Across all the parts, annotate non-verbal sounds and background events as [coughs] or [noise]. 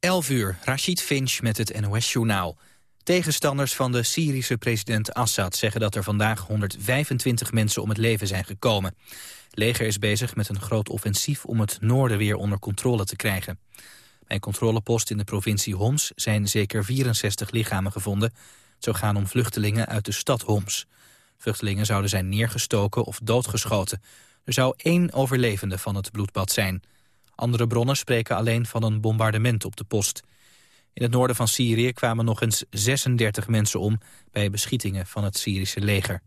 11 uur, Rashid Finch met het NOS-journaal. Tegenstanders van de Syrische president Assad zeggen dat er vandaag 125 mensen om het leven zijn gekomen. Leger is bezig met een groot offensief om het noorden weer onder controle te krijgen. Bij een controlepost in de provincie Homs zijn zeker 64 lichamen gevonden. Zou gaan om vluchtelingen uit de stad Homs. Vluchtelingen zouden zijn neergestoken of doodgeschoten. Er zou één overlevende van het bloedbad zijn. Andere bronnen spreken alleen van een bombardement op de post. In het noorden van Syrië kwamen nog eens 36 mensen om... bij beschietingen van het Syrische leger.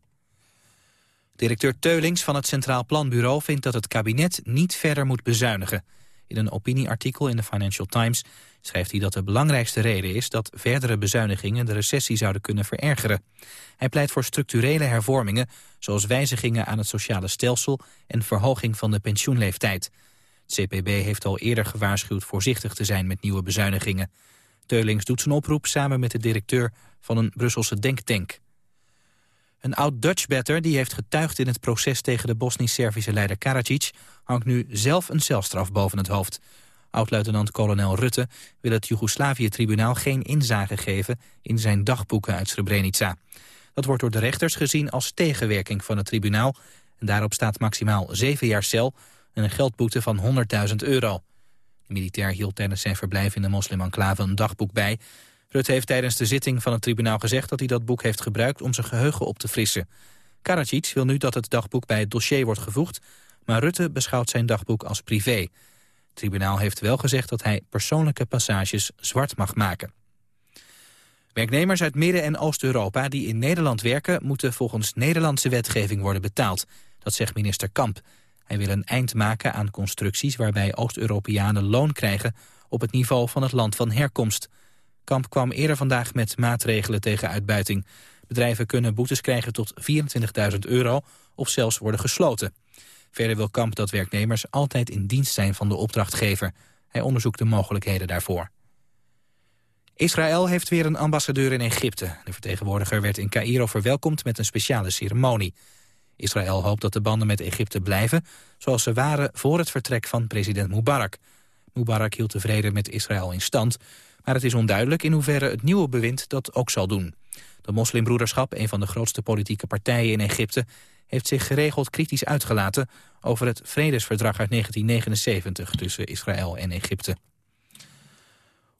Directeur Teulings van het Centraal Planbureau vindt dat het kabinet niet verder moet bezuinigen. In een opinieartikel in de Financial Times schrijft hij dat de belangrijkste reden is dat verdere bezuinigingen de recessie zouden kunnen verergeren. Hij pleit voor structurele hervormingen, zoals wijzigingen aan het sociale stelsel en verhoging van de pensioenleeftijd. Het CPB heeft al eerder gewaarschuwd voorzichtig te zijn met nieuwe bezuinigingen. Teulings doet zijn oproep samen met de directeur van een Brusselse denktank. Een oud-Dutchbatter die heeft getuigd in het proces tegen de Bosnisch-Servische leider Karadzic... hangt nu zelf een celstraf boven het hoofd. Oud-luitenant-kolonel Rutte wil het Joegoslavië-tribunaal geen inzage geven... in zijn dagboeken uit Srebrenica. Dat wordt door de rechters gezien als tegenwerking van het tribunaal... en daarop staat maximaal zeven jaar cel en een geldboete van 100.000 euro. De militair hield tijdens zijn verblijf in de moslimenclave een dagboek bij. Rutte heeft tijdens de zitting van het tribunaal gezegd dat hij dat boek heeft gebruikt om zijn geheugen op te frissen. Karadzic wil nu dat het dagboek bij het dossier wordt gevoegd, maar Rutte beschouwt zijn dagboek als privé. Het tribunaal heeft wel gezegd dat hij persoonlijke passages zwart mag maken. Werknemers uit Midden- en Oost-Europa die in Nederland werken... moeten volgens Nederlandse wetgeving worden betaald. Dat zegt minister Kamp. Hij wil een eind maken aan constructies waarbij Oost-Europeanen loon krijgen op het niveau van het land van herkomst. Kamp kwam eerder vandaag met maatregelen tegen uitbuiting. Bedrijven kunnen boetes krijgen tot 24.000 euro of zelfs worden gesloten. Verder wil Kamp dat werknemers altijd in dienst zijn van de opdrachtgever. Hij onderzoekt de mogelijkheden daarvoor. Israël heeft weer een ambassadeur in Egypte. De vertegenwoordiger werd in Cairo verwelkomd met een speciale ceremonie. Israël hoopt dat de banden met Egypte blijven... zoals ze waren voor het vertrek van president Mubarak. Mubarak hield de vrede met Israël in stand... maar het is onduidelijk in hoeverre het nieuwe bewind dat ook zal doen. De moslimbroederschap, een van de grootste politieke partijen in Egypte... heeft zich geregeld kritisch uitgelaten over het vredesverdrag uit 1979... tussen Israël en Egypte.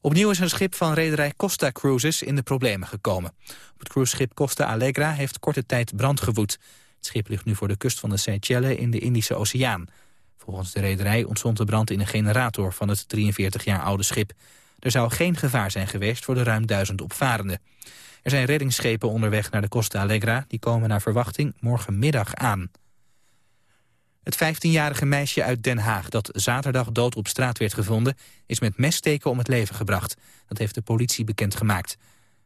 Opnieuw is een schip van rederij Costa Cruises in de problemen gekomen. Het cruiseschip Costa Allegra heeft korte tijd brand gewoed. Het schip ligt nu voor de kust van de Seychelles in de Indische Oceaan. Volgens de rederij ontstond de brand in een generator van het 43 jaar oude schip. Er zou geen gevaar zijn geweest voor de ruim duizend opvarenden. Er zijn reddingsschepen onderweg naar de Costa Allegra. Die komen naar verwachting morgenmiddag aan. Het 15-jarige meisje uit Den Haag dat zaterdag dood op straat werd gevonden... is met messteken om het leven gebracht. Dat heeft de politie bekendgemaakt.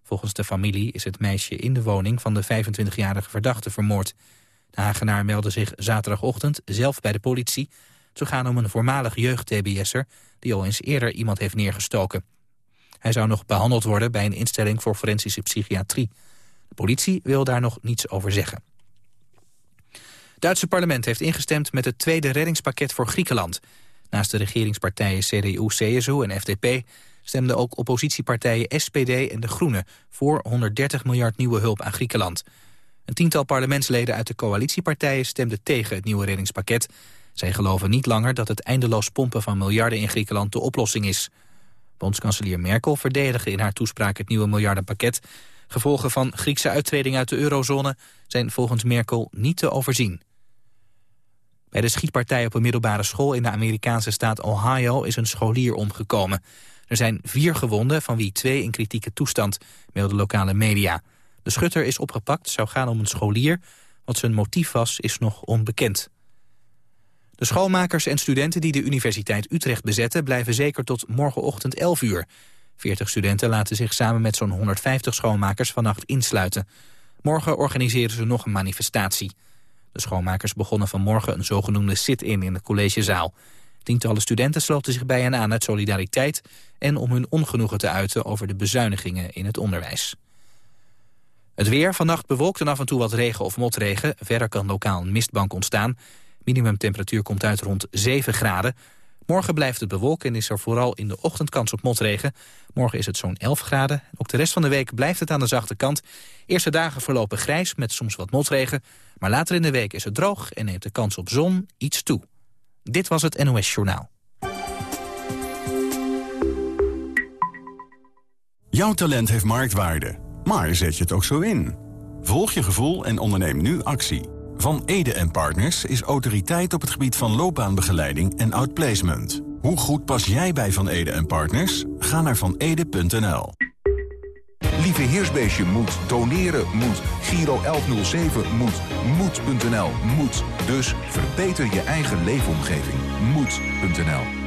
Volgens de familie is het meisje in de woning van de 25-jarige verdachte vermoord. De Hagenaar meldde zich zaterdagochtend zelf bij de politie. Zou gaan om een voormalig jeugd-TBS'er... die al eens eerder iemand heeft neergestoken. Hij zou nog behandeld worden bij een instelling voor forensische psychiatrie. De politie wil daar nog niets over zeggen. Het Duitse parlement heeft ingestemd met het tweede reddingspakket voor Griekenland. Naast de regeringspartijen CDU, CSU en FDP stemden ook oppositiepartijen SPD en De Groenen... voor 130 miljard nieuwe hulp aan Griekenland. Een tiental parlementsleden uit de coalitiepartijen stemden tegen het nieuwe reddingspakket. Zij geloven niet langer dat het eindeloos pompen van miljarden in Griekenland de oplossing is. Bondskanselier Merkel verdedigde in haar toespraak het nieuwe miljardenpakket. Gevolgen van Griekse uittreding uit de eurozone zijn volgens Merkel niet te overzien. Bij de schietpartij op een middelbare school in de Amerikaanse staat Ohio is een scholier omgekomen. Er zijn vier gewonden, van wie twee in kritieke toestand, melden lokale media. De schutter is opgepakt, zou gaan om een scholier. Wat zijn motief was, is nog onbekend. De schoolmakers en studenten die de Universiteit Utrecht bezetten... blijven zeker tot morgenochtend 11 uur. 40 studenten laten zich samen met zo'n 150 schoonmakers vannacht insluiten. Morgen organiseren ze nog een manifestatie. De schoonmakers begonnen vanmorgen een zogenoemde sit-in in de collegezaal. Tientallen studenten sloten zich bij hen aan uit solidariteit... en om hun ongenoegen te uiten over de bezuinigingen in het onderwijs. Het weer, vannacht bewolkt en af en toe wat regen of motregen. Verder kan lokaal een mistbank ontstaan. Minimumtemperatuur komt uit rond 7 graden. Morgen blijft het bewolken en is er vooral in de ochtend kans op motregen. Morgen is het zo'n 11 graden. Ook de rest van de week blijft het aan de zachte kant. Eerste dagen verlopen grijs met soms wat motregen. Maar later in de week is het droog en neemt de kans op zon iets toe. Dit was het NOS Journaal. Jouw talent heeft marktwaarde, maar zet je het ook zo in? Volg je gevoel en onderneem nu actie. Van Ede Partners is autoriteit op het gebied van loopbaanbegeleiding en outplacement. Hoe goed pas jij bij Van Ede Partners? Ga naar vanede.nl. Lieve Heersbeestje moet, doneren moet, Giro 1107 moet, moed.nl moet. Dus verbeter je eigen leefomgeving. Moed.nl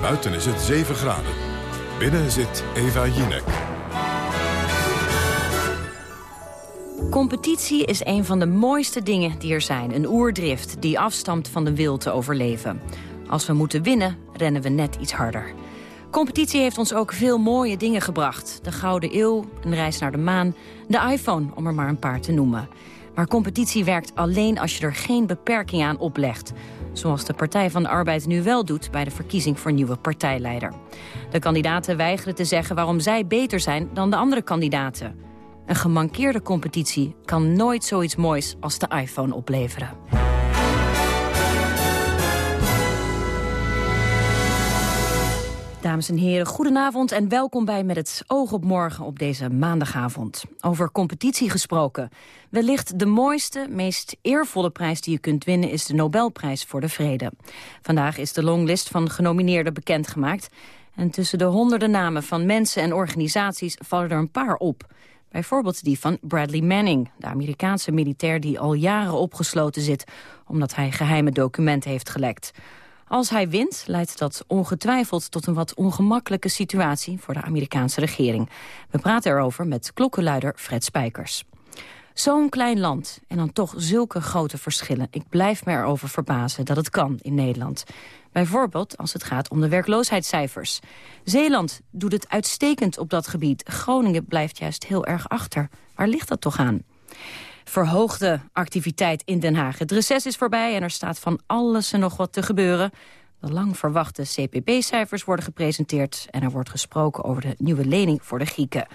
Buiten is het 7 graden. Binnen zit Eva Jinek. Competitie is een van de mooiste dingen die er zijn. Een oerdrift die afstamt van de wil te overleven. Als we moeten winnen, rennen we net iets harder. Competitie heeft ons ook veel mooie dingen gebracht. De Gouden Eeuw, een reis naar de maan, de iPhone, om er maar een paar te noemen. Maar competitie werkt alleen als je er geen beperking aan oplegt. Zoals de Partij van de Arbeid nu wel doet bij de verkiezing voor nieuwe partijleider. De kandidaten weigeren te zeggen waarom zij beter zijn dan de andere kandidaten. Een gemankeerde competitie kan nooit zoiets moois als de iPhone opleveren. Dames en heren, goedenavond en welkom bij Met het oog op morgen op deze maandagavond. Over competitie gesproken. Wellicht de mooiste, meest eervolle prijs die je kunt winnen is de Nobelprijs voor de Vrede. Vandaag is de longlist van genomineerden bekendgemaakt. En tussen de honderden namen van mensen en organisaties vallen er een paar op. Bijvoorbeeld die van Bradley Manning, de Amerikaanse militair die al jaren opgesloten zit... omdat hij geheime documenten heeft gelekt. Als hij wint, leidt dat ongetwijfeld tot een wat ongemakkelijke situatie voor de Amerikaanse regering. We praten erover met klokkenluider Fred Spijkers. Zo'n klein land en dan toch zulke grote verschillen. Ik blijf me erover verbazen dat het kan in Nederland. Bijvoorbeeld als het gaat om de werkloosheidscijfers. Zeeland doet het uitstekend op dat gebied. Groningen blijft juist heel erg achter. Waar ligt dat toch aan? Verhoogde activiteit in Den Haag. Het reces is voorbij en er staat van alles en nog wat te gebeuren. De lang verwachte CPB-cijfers worden gepresenteerd... en er wordt gesproken over de nieuwe lening voor de Grieken.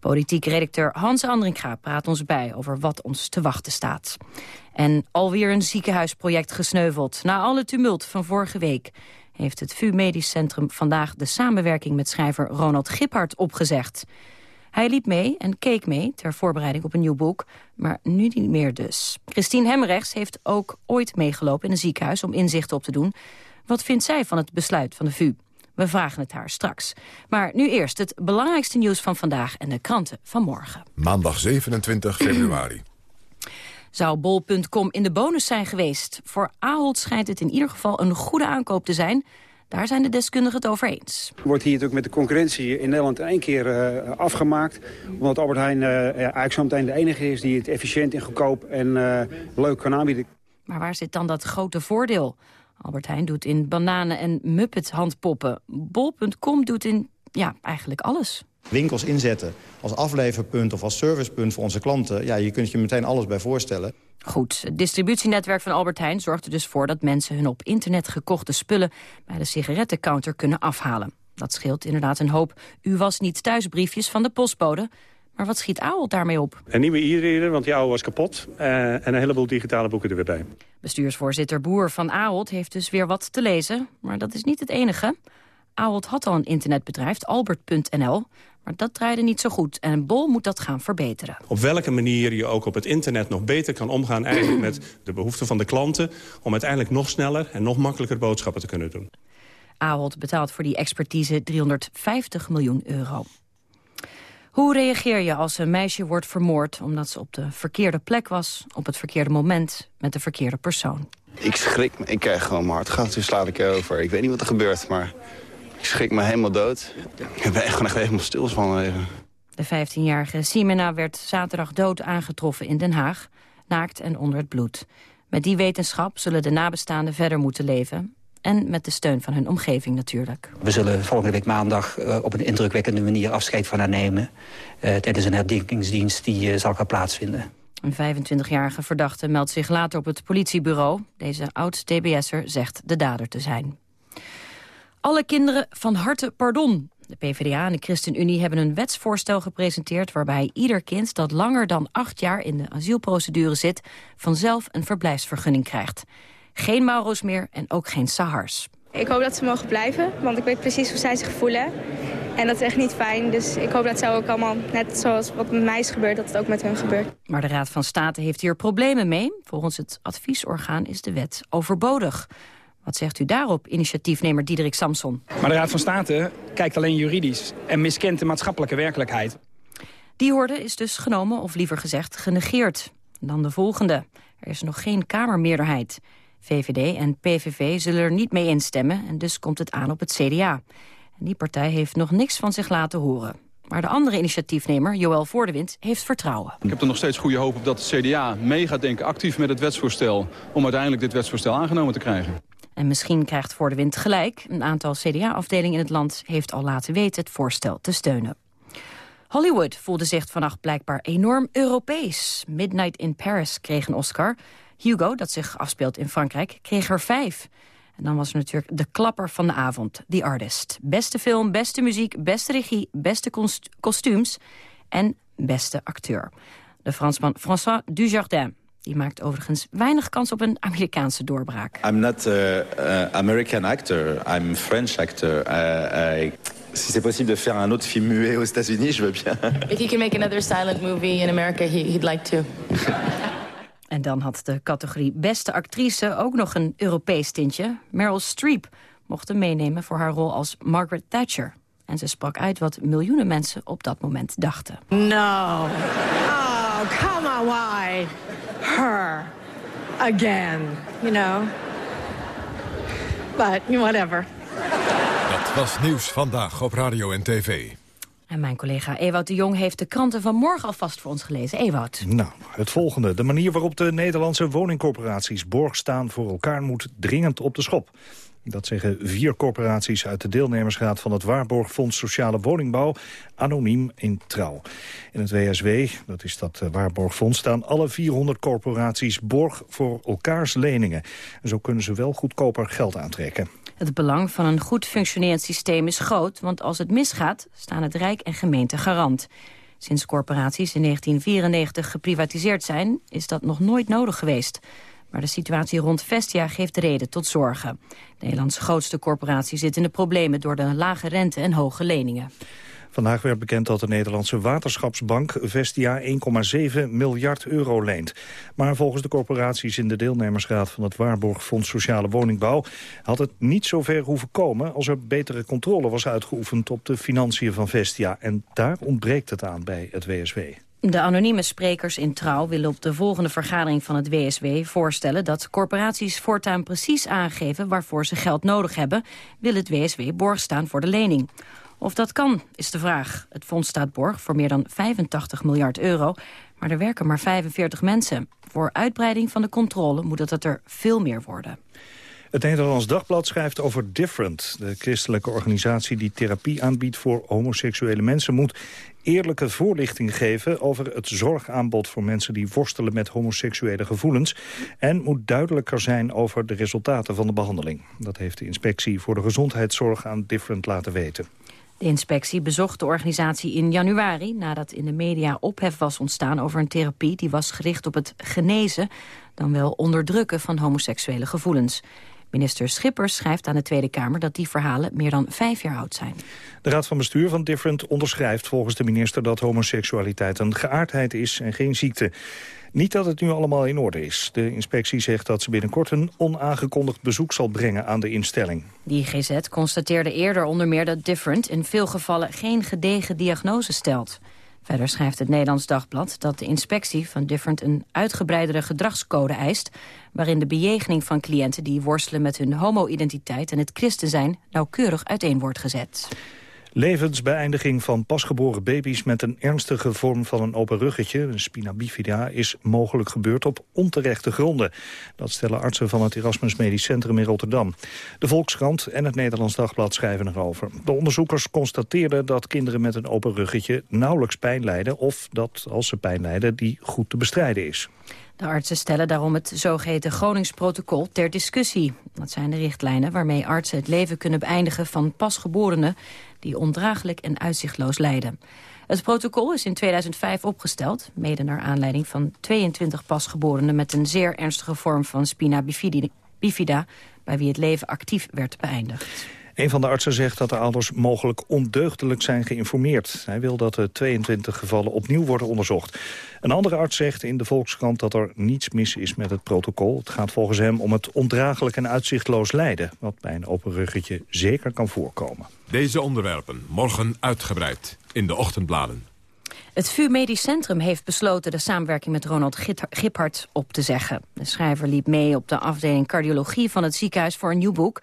Politiek redacteur Hans Andringa praat ons bij over wat ons te wachten staat. En alweer een ziekenhuisproject gesneuveld. Na alle tumult van vorige week heeft het VU Medisch Centrum vandaag de samenwerking met schrijver Ronald Giphart opgezegd. Hij liep mee en keek mee ter voorbereiding op een nieuw boek, maar nu niet meer dus. Christine Hemrechts heeft ook ooit meegelopen in een ziekenhuis om inzichten op te doen. Wat vindt zij van het besluit van de VU? We vragen het haar straks. Maar nu eerst het belangrijkste nieuws van vandaag en de kranten van morgen. Maandag 27 februari. Zou bol.com in de bonus zijn geweest? Voor Ahold schijnt het in ieder geval een goede aankoop te zijn... Daar zijn de deskundigen het over eens. Wordt hier natuurlijk met de concurrentie in Nederland in één keer uh, afgemaakt. Omdat Albert Heijn uh, eigenlijk zo meteen de enige is die het efficiënt en goedkoop en uh, leuk kan aanbieden. Maar waar zit dan dat grote voordeel? Albert Heijn doet in bananen en Muppet handpoppen. Bol.com doet in ja, eigenlijk alles. Winkels inzetten als afleverpunt of als servicepunt voor onze klanten. Ja, je kunt je meteen alles bij voorstellen. Goed, het distributienetwerk van Albert Heijn zorgt er dus voor... dat mensen hun op internet gekochte spullen bij de sigarettencounter kunnen afhalen. Dat scheelt inderdaad een hoop u was niet thuisbriefjes van de postbode... Maar wat schiet Ahold daarmee op? Een nieuwe e-reader, want die oude was kapot. Uh, en een heleboel digitale boeken er weer bij. Bestuursvoorzitter Boer van Ahold heeft dus weer wat te lezen. Maar dat is niet het enige. Ahold had al een internetbedrijf, albert.nl. Maar dat draaide niet zo goed en Bol moet dat gaan verbeteren. Op welke manier je ook op het internet nog beter kan omgaan... eigenlijk met de behoeften van de klanten... om uiteindelijk nog sneller en nog makkelijker boodschappen te kunnen doen. Ahold betaalt voor die expertise 350 miljoen euro. Hoe reageer je als een meisje wordt vermoord... omdat ze op de verkeerde plek was, op het verkeerde moment... met de verkeerde persoon? Ik schrik me. Ik krijg gewoon mijn hart gaat. Toen slaat ik over. Ik weet niet wat er gebeurt, maar schrik me helemaal dood. Ik ben echt gewoon echt helemaal stil van even. De 15-jarige Simena werd zaterdag dood aangetroffen in Den Haag. Naakt en onder het bloed. Met die wetenschap zullen de nabestaanden verder moeten leven. En met de steun van hun omgeving natuurlijk. We zullen volgende week maandag uh, op een indrukwekkende manier afscheid van haar nemen. Uh, tijdens een herdenkingsdienst die uh, zal gaan plaatsvinden. Een 25-jarige verdachte meldt zich later op het politiebureau. Deze oud-TBS'er zegt de dader te zijn. Alle kinderen van harte pardon. De PvdA en de ChristenUnie hebben een wetsvoorstel gepresenteerd... waarbij ieder kind dat langer dan acht jaar in de asielprocedure zit... vanzelf een verblijfsvergunning krijgt. Geen Mauro's meer en ook geen Sahars. Ik hoop dat ze mogen blijven, want ik weet precies hoe zij zich voelen. En dat is echt niet fijn, dus ik hoop dat zij ook allemaal, net zoals wat met mij is gebeurd, dat het ook met hun gebeurt. Maar de Raad van State heeft hier problemen mee. Volgens het adviesorgaan is de wet overbodig. Wat zegt u daarop, initiatiefnemer Diederik Samson? Maar de Raad van State kijkt alleen juridisch en miskent de maatschappelijke werkelijkheid. Die hoorde is dus genomen, of liever gezegd genegeerd. Dan de volgende. Er is nog geen Kamermeerderheid. VVD en PVV zullen er niet mee instemmen en dus komt het aan op het CDA. En die partij heeft nog niks van zich laten horen. Maar de andere initiatiefnemer, Joël Voordewind, heeft vertrouwen. Ik heb er nog steeds goede hoop op dat de CDA mee gaat denken actief met het wetsvoorstel... om uiteindelijk dit wetsvoorstel aangenomen te krijgen. En misschien krijgt Voordewind gelijk. Een aantal CDA-afdelingen in het land heeft al laten weten het voorstel te steunen. Hollywood voelde zich vannacht blijkbaar enorm Europees. Midnight in Paris kreeg een Oscar. Hugo, dat zich afspeelt in Frankrijk, kreeg er vijf. En dan was er natuurlijk de klapper van de avond, The Artist. Beste film, beste muziek, beste regie, beste kostuums en beste acteur. De Fransman François Dujardin. Die maakt overigens weinig kans op een Amerikaanse doorbraak. I'm not an American actor, I'm French actor. Uh, I... Si c'est possible de faire un autre film muet aux États-Unis, je veux bien. [laughs] If he can make another silent movie in America, he'd like to. [laughs] En dan had de categorie beste actrice ook nog een Europees tintje. Meryl Streep mocht hem meenemen voor haar rol als Margaret Thatcher. En ze sprak uit wat miljoenen mensen op dat moment dachten. No. Oh, come on, why? Her. Again, you know. But whatever. Dat was nieuws vandaag op radio en tv. En mijn collega Ewout de Jong heeft de kranten van morgen alvast voor ons gelezen. Ewout. Nou, het volgende. De manier waarop de Nederlandse woningcorporaties borg staan voor elkaar moet dringend op de schop. Dat zeggen vier corporaties uit de deelnemersraad van het Waarborgfonds Sociale Woningbouw, anoniem in trouw. In het WSW, dat is dat eh, Waarborgfonds, staan alle 400 corporaties borg voor elkaars leningen. En zo kunnen ze wel goedkoper geld aantrekken. Het belang van een goed functionerend systeem is groot... want als het misgaat, staan het Rijk en gemeente garant. Sinds corporaties in 1994 geprivatiseerd zijn... is dat nog nooit nodig geweest. Maar de situatie rond Vestia geeft reden tot zorgen. Nederlands grootste corporatie zit in de problemen... door de lage rente en hoge leningen. Vandaag werd bekend dat de Nederlandse Waterschapsbank Vestia 1,7 miljard euro leent. Maar volgens de corporaties in de deelnemersraad van het Waarborgfonds Sociale Woningbouw had het niet zo ver hoeven komen als er betere controle was uitgeoefend op de financiën van Vestia. En daar ontbreekt het aan bij het WSW. De anonieme sprekers in Trouw willen op de volgende vergadering van het WSW voorstellen dat corporaties voortaan precies aangeven waarvoor ze geld nodig hebben, wil het WSW borg staan voor de lening. Of dat kan, is de vraag. Het fonds staat borg voor meer dan 85 miljard euro, maar er werken maar 45 mensen. Voor uitbreiding van de controle moet het er veel meer worden. Het Nederlands Dagblad schrijft over Different. De christelijke organisatie die therapie aanbiedt voor homoseksuele mensen... moet eerlijke voorlichting geven over het zorgaanbod voor mensen die worstelen met homoseksuele gevoelens. En moet duidelijker zijn over de resultaten van de behandeling. Dat heeft de inspectie voor de gezondheidszorg aan Different laten weten. De inspectie bezocht de organisatie in januari... nadat in de media ophef was ontstaan over een therapie... die was gericht op het genezen, dan wel onderdrukken van homoseksuele gevoelens. Minister Schippers schrijft aan de Tweede Kamer dat die verhalen meer dan vijf jaar oud zijn. De Raad van Bestuur van Different onderschrijft volgens de minister dat homoseksualiteit een geaardheid is en geen ziekte. Niet dat het nu allemaal in orde is. De inspectie zegt dat ze binnenkort een onaangekondigd bezoek zal brengen aan de instelling. Die GZ constateerde eerder onder meer dat Different in veel gevallen geen gedegen diagnose stelt. Verder schrijft het Nederlands Dagblad dat de inspectie van Different een uitgebreidere gedragscode eist, waarin de bejegening van cliënten die worstelen met hun homo-identiteit en het christen zijn nauwkeurig uiteen wordt gezet. Levensbeëindiging van pasgeboren baby's met een ernstige vorm van een open ruggetje, een spina bifida, is mogelijk gebeurd op onterechte gronden. Dat stellen artsen van het Erasmus Medisch Centrum in Rotterdam. De Volkskrant en het Nederlands Dagblad schrijven erover. De onderzoekers constateerden dat kinderen met een open ruggetje nauwelijks pijn lijden of dat als ze pijn lijden die goed te bestrijden is. De artsen stellen daarom het zogeheten Groningsprotocol ter discussie. Dat zijn de richtlijnen waarmee artsen het leven kunnen beëindigen van pasgeborenen die ondraaglijk en uitzichtloos lijden. Het protocol is in 2005 opgesteld, mede naar aanleiding van 22 pasgeborenen met een zeer ernstige vorm van spina bifida, bij wie het leven actief werd beëindigd. Een van de artsen zegt dat de ouders mogelijk ondeugdelijk zijn geïnformeerd. Hij wil dat de 22 gevallen opnieuw worden onderzocht. Een andere arts zegt in de Volkskrant dat er niets mis is met het protocol. Het gaat volgens hem om het ondraaglijk en uitzichtloos lijden... wat bij een open ruggetje zeker kan voorkomen. Deze onderwerpen morgen uitgebreid in de ochtendbladen. Het VU Medisch Centrum heeft besloten de samenwerking met Ronald Giphart op te zeggen. De schrijver liep mee op de afdeling cardiologie van het ziekenhuis voor een nieuw boek.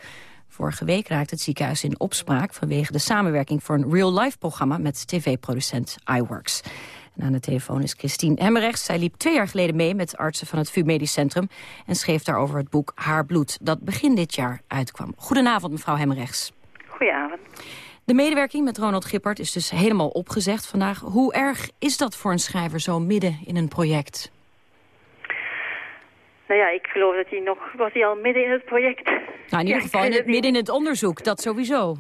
Vorige week raakte het ziekenhuis in opspraak... vanwege de samenwerking voor een real-life-programma... met tv-producent iWorks. En aan de telefoon is Christine Hemmerrechts. Zij liep twee jaar geleden mee met artsen van het VU Medisch Centrum... en schreef daarover het boek Haar Bloed, dat begin dit jaar uitkwam. Goedenavond, mevrouw Hemmerrechts. Goedenavond. De medewerking met Ronald Gippert is dus helemaal opgezegd vandaag. Hoe erg is dat voor een schrijver zo midden in een project? Nou ja, ik geloof dat hij nog... Was hij al midden in het project? Nou, in ieder geval in het, midden in het onderzoek, dat sowieso.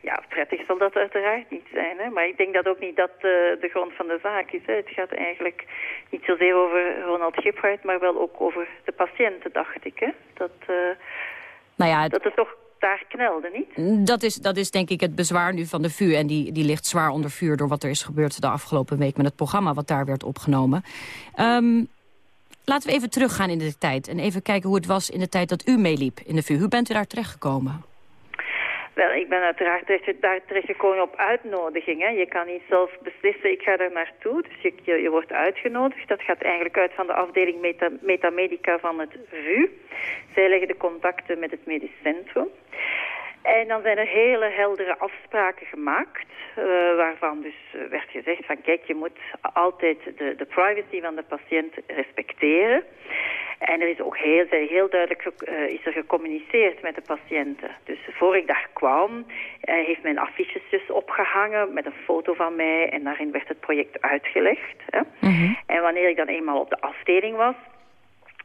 Ja, prettig zal dat uiteraard niet zijn. Hè? Maar ik denk dat ook niet dat uh, de grond van de zaak is. Hè? Het gaat eigenlijk niet zozeer over Ronald Giphart, maar wel ook over de patiënten, dacht ik. Hè? Dat, uh, nou ja, dat het toch daar knelde, niet? Dat is, dat is denk ik het bezwaar nu van de VU. En die, die ligt zwaar onder vuur door wat er is gebeurd de afgelopen week... met het programma wat daar werd opgenomen. Um, Laten we even teruggaan in de tijd en even kijken hoe het was in de tijd dat u meeliep in de VU. Hoe bent u daar terechtgekomen? Wel, ik ben uiteraard terecht, daar terechtgekomen op uitnodiging. Hè. Je kan niet zelf beslissen, ik ga daar naartoe. Dus je, je, je, wordt uitgenodigd. Dat gaat eigenlijk uit van de afdeling Meta, Metamedica van het VU. Zij leggen de contacten met het medisch centrum. En dan zijn er hele heldere afspraken gemaakt, uh, waarvan dus eh, werd gezegd van kijk, je moet altijd de, de privacy van de patiënt respecteren. En er is ook heel, heel duidelijk uh, is er gecommuniceerd met de patiënten. Dus voor ik daar kwam, uh, heeft men affiches dus opgehangen met een foto van mij en daarin werd het project uitgelegd. Hè. Mm -hmm. En wanneer ik dan eenmaal op de afdeling was,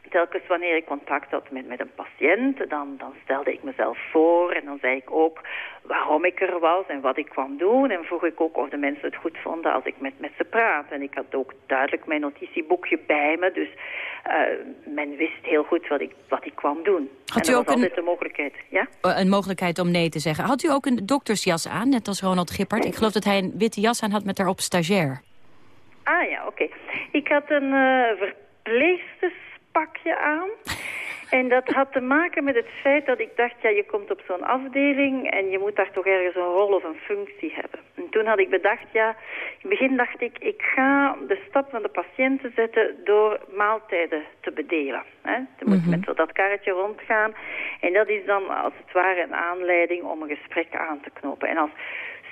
telkens wanneer ik contact had met, met een patiënt, dan, dan stelde ik mezelf voor en dan zei ik ook waarom ik er was en wat ik kwam doen. En vroeg ik ook of de mensen het goed vonden als ik met, met ze praat. En ik had ook duidelijk mijn notitieboekje bij me, dus uh, men wist heel goed wat ik, wat ik kwam doen. Had u ook een, de mogelijkheid, ja? Een mogelijkheid om nee te zeggen. Had u ook een doktersjas aan, net als Ronald Gippert? Ik geloof dat hij een witte jas aan had met daarop stagiair. Ah ja, oké. Okay. Ik had een uh, verpleegsters pakje aan. En dat had te maken met het feit dat ik dacht, ja, je komt op zo'n afdeling en je moet daar toch ergens een rol of een functie hebben. En toen had ik bedacht, ja, in het begin dacht ik, ik ga de stap van de patiënten zetten door maaltijden te bedelen. Hè. Dan moet je met dat karretje rondgaan. En dat is dan als het ware een aanleiding om een gesprek aan te knopen. En als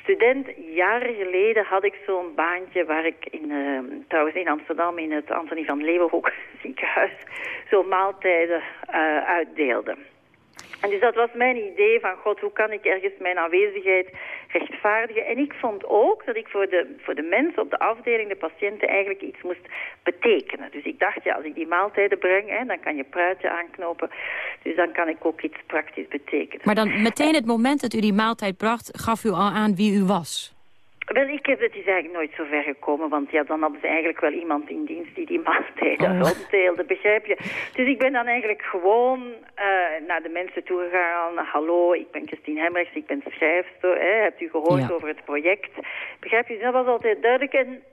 student, jaren geleden had ik zo'n baantje waar ik in, uh, trouwens in Amsterdam in het Antonie van Leeuwenhoek [laughs] ziekenhuis zo'n maaltijden uh, uitdeelde. En dus dat was mijn idee van, god, hoe kan ik ergens mijn aanwezigheid rechtvaardigen? En ik vond ook dat ik voor de, voor de mensen op de afdeling, de patiënten, eigenlijk iets moest betekenen. Dus ik dacht, ja, als ik die maaltijden breng, hè, dan kan je pruitje aanknopen. Dus dan kan ik ook iets praktisch betekenen. Maar dan meteen het moment dat u die maaltijd bracht, gaf u al aan wie u was? Wel, ik heb, het is eigenlijk nooit zo ver gekomen, want ja, dan hadden ze eigenlijk wel iemand in dienst die die [laughs] maaltijden oh. ronddeelde, begrijp je? Dus ik ben dan eigenlijk gewoon uh, naar de mensen toegegaan. Hallo, ik ben Christine Hemmerichs, ik ben schrijfster, hè, hebt u gehoord ja. over het project? Begrijp je, dat was altijd duidelijk. En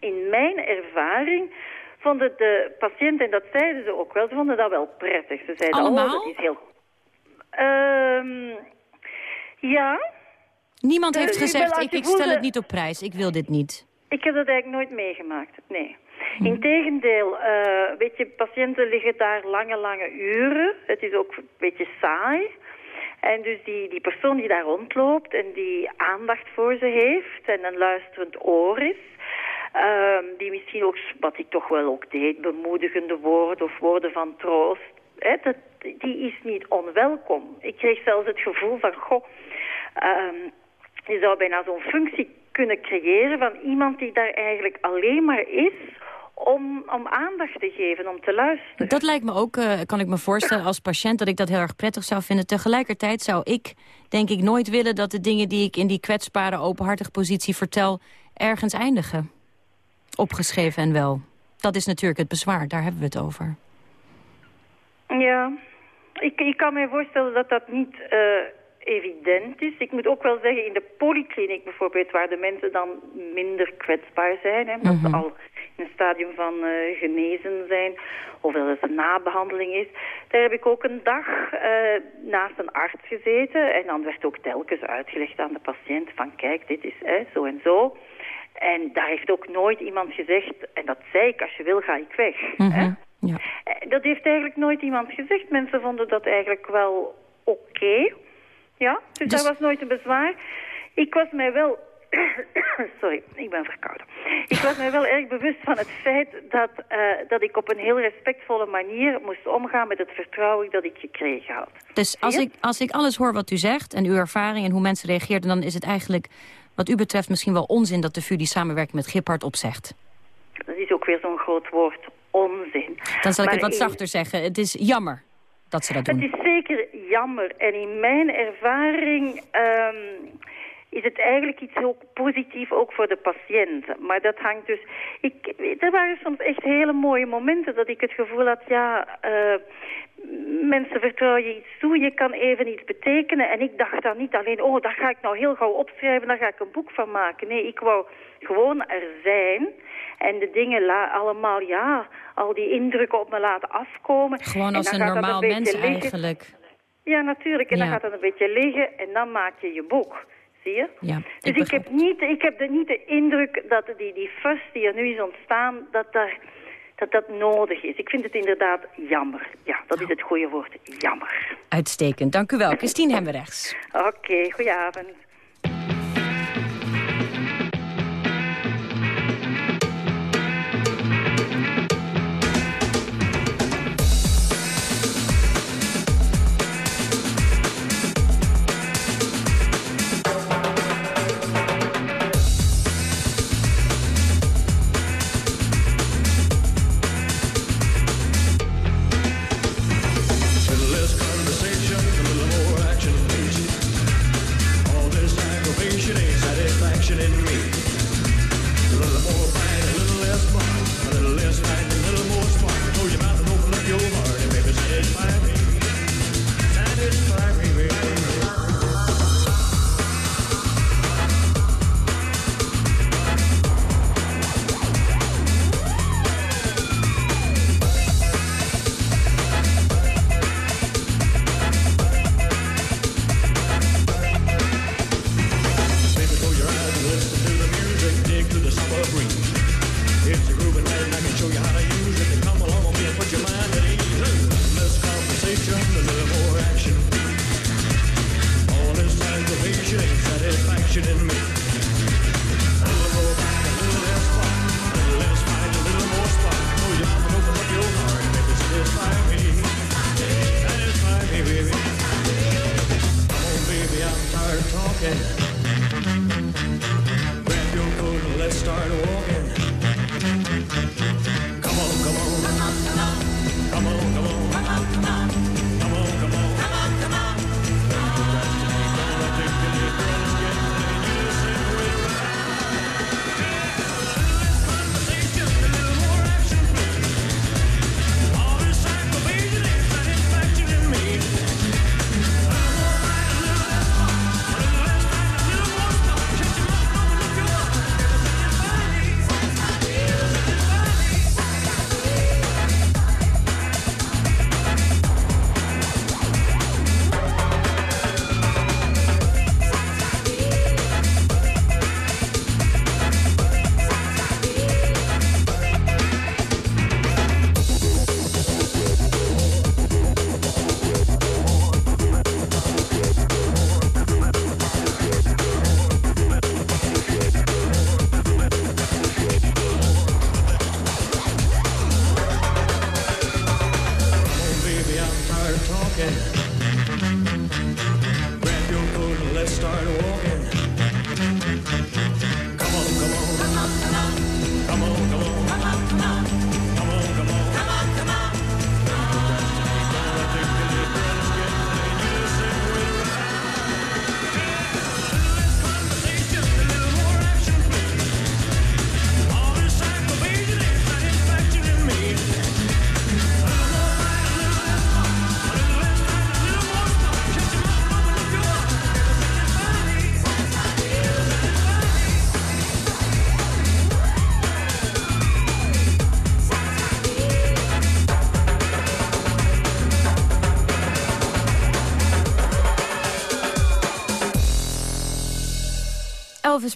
in mijn ervaring vonden de patiënten, en dat zeiden ze ook wel, ze vonden dat wel prettig. Ze zeiden, Allemaal? oh, dat is heel... Um, ja... Niemand heeft Uh, gezegd, ik, ik stel het niet op prijs, ik wil dit niet. Ik heb dat eigenlijk nooit meegemaakt, nee. Integendeel, uh, weet je, patiënten liggen daar lange, lange uren. Het is ook een beetje saai. En dus die, die persoon die daar rondloopt en die aandacht voor ze heeft en een luisterend oor is... Uh, die misschien ook, wat ik toch wel ook deed, bemoedigende woorden of woorden van troost... Hè, dat, die is niet onwelkom. Ik kreeg zelfs het gevoel van, goh, uh, je zou bijna zo'n functie kunnen creëren van iemand die daar eigenlijk alleen maar is om, om aandacht te geven, om te luisteren. Dat lijkt me ook, uh, kan ik me voorstellen als patiënt... dat ik dat heel erg prettig zou vinden. Tegelijkertijd zou ik, denk ik, nooit willen... dat de dingen die ik in die kwetsbare, openhartige positie vertel... ergens eindigen. Opgeschreven en wel. Dat is natuurlijk het bezwaar, daar hebben we het over. Ja, ik, ik kan me voorstellen dat dat niet... Uh, evident is. Ik moet ook wel zeggen, in de polykliniek bijvoorbeeld, waar de mensen dan minder kwetsbaar zijn, hè, omdat ze al in een stadium van uh, genezen zijn, of dat het een nabehandeling is. Daar heb ik ook een dag uh, naast een arts gezeten en dan werd ook telkens uitgelegd aan de patiënt van kijk, dit is hè, zo en zo. En daar heeft ook nooit iemand gezegd, en dat zei ik, als je wil ga ik weg. Mm -hmm. hè? Ja. Dat heeft eigenlijk nooit iemand gezegd. Mensen vonden dat eigenlijk wel oké. Okay. Ja, dus, dus daar was nooit een bezwaar. Ik was mij wel... [coughs] Sorry, ik ben verkouden. Ik was mij wel erg bewust van het feit dat, uh, dat ik op een heel respectvolle manier moest omgaan met het vertrouwen dat ik gekregen had. Dus als ik, als ik alles hoor wat u zegt en uw ervaring en hoe mensen reageerden... dan is het eigenlijk wat u betreft misschien wel onzin dat de VU die samenwerking met Giphart opzegt. Dat is ook weer zo'n groot woord, onzin. Dan zal ik het wat zachter zeggen. Het is jammer dat ze dat doen. Het is zeker jammer. En in mijn ervaring um, is het eigenlijk iets heel positiefs ook voor de patiënt. Maar dat hangt dus... Ik, er waren soms echt hele mooie momenten dat ik het gevoel had... ja, uh, mensen vertrouwen je iets toe, je kan even iets betekenen. En ik dacht dan niet alleen, oh, daar ga ik nou heel gauw opschrijven... daar ga ik een boek van maken. Nee, ik wou gewoon er zijn... En de dingen allemaal, ja, al die indrukken op me laten afkomen. Gewoon als en een dan normaal dat een mens liggen. eigenlijk. Ja, natuurlijk. En Ja. dan gaat het een beetje liggen en dan maak je je boek. Zie je? Ja, Dus ik, heb, niet, ik heb er niet de indruk dat die, die fuss die er nu is ontstaan, dat, daar, dat dat nodig is. Ik vind het inderdaad jammer. Ja, dat is het goede woord. Jammer. Uitstekend, dank u wel. Christine Hemmerrechts. [laughs] Oké, goedenavond.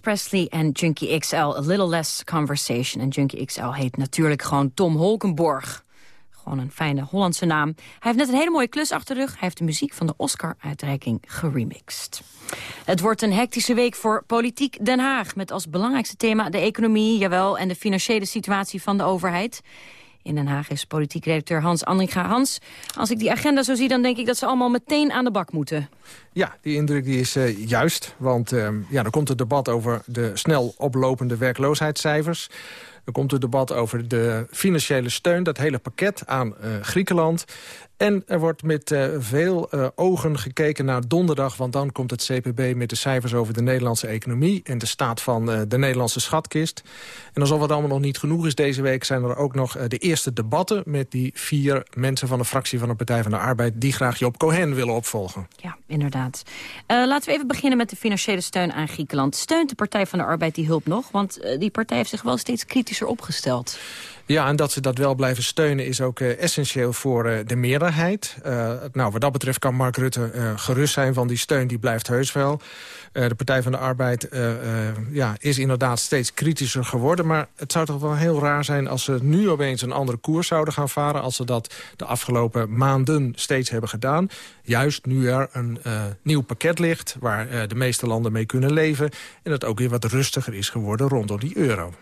Presley en Junkie XL, A Little Less Conversation. En Junkie XL heet natuurlijk gewoon Tom Holkenborg. Gewoon een fijne Hollandse naam. Hij heeft net een hele mooie klus achter de rug. Hij heeft de muziek van de Oscar-uitreiking geremixed. Het wordt een hectische week voor Politiek Den Haag... met als belangrijkste thema de economie, jawel... en de financiële situatie van de overheid. In Den Haag is politiek redacteur Hans Andringa. Hans, als ik die agenda zo zie, dan denk ik dat ze allemaal meteen aan de bak moeten. Ja, die indruk die is uh, juist. Want uh, ja, er komt het debat over de snel oplopende werkloosheidscijfers. Er komt het debat over de financiële steun, dat hele pakket aan uh, Griekenland. En er wordt met uh, veel uh, ogen gekeken naar donderdag... want dan komt het CPB met de cijfers over de Nederlandse economie... en de staat van de Nederlandse schatkist. En alsof het allemaal nog niet genoeg is deze week... zijn er ook nog de eerste debatten met die vier mensen van de fractie van de Partij van de Arbeid... die graag Job Cohen willen opvolgen. Ja, inderdaad. laten we even beginnen met de financiële steun aan Griekenland. Steunt de Partij van de Arbeid die hulp nog? Want die partij heeft zich wel steeds opgesteld. Ja, en dat ze dat wel blijven steunen is ook uh, essentieel voor uh, de meerderheid. Uh, nou, wat dat betreft kan Mark Rutte gerust zijn van die steun, die blijft heus wel. de Partij van de Arbeid ja, is inderdaad steeds kritischer geworden. Maar het zou toch wel heel raar zijn als ze nu opeens een andere koers zouden gaan varen... als ze dat de afgelopen maanden steeds hebben gedaan. Juist nu er een nieuw pakket ligt waar de meeste landen mee kunnen leven... en het ook weer wat rustiger is geworden rondom die euro.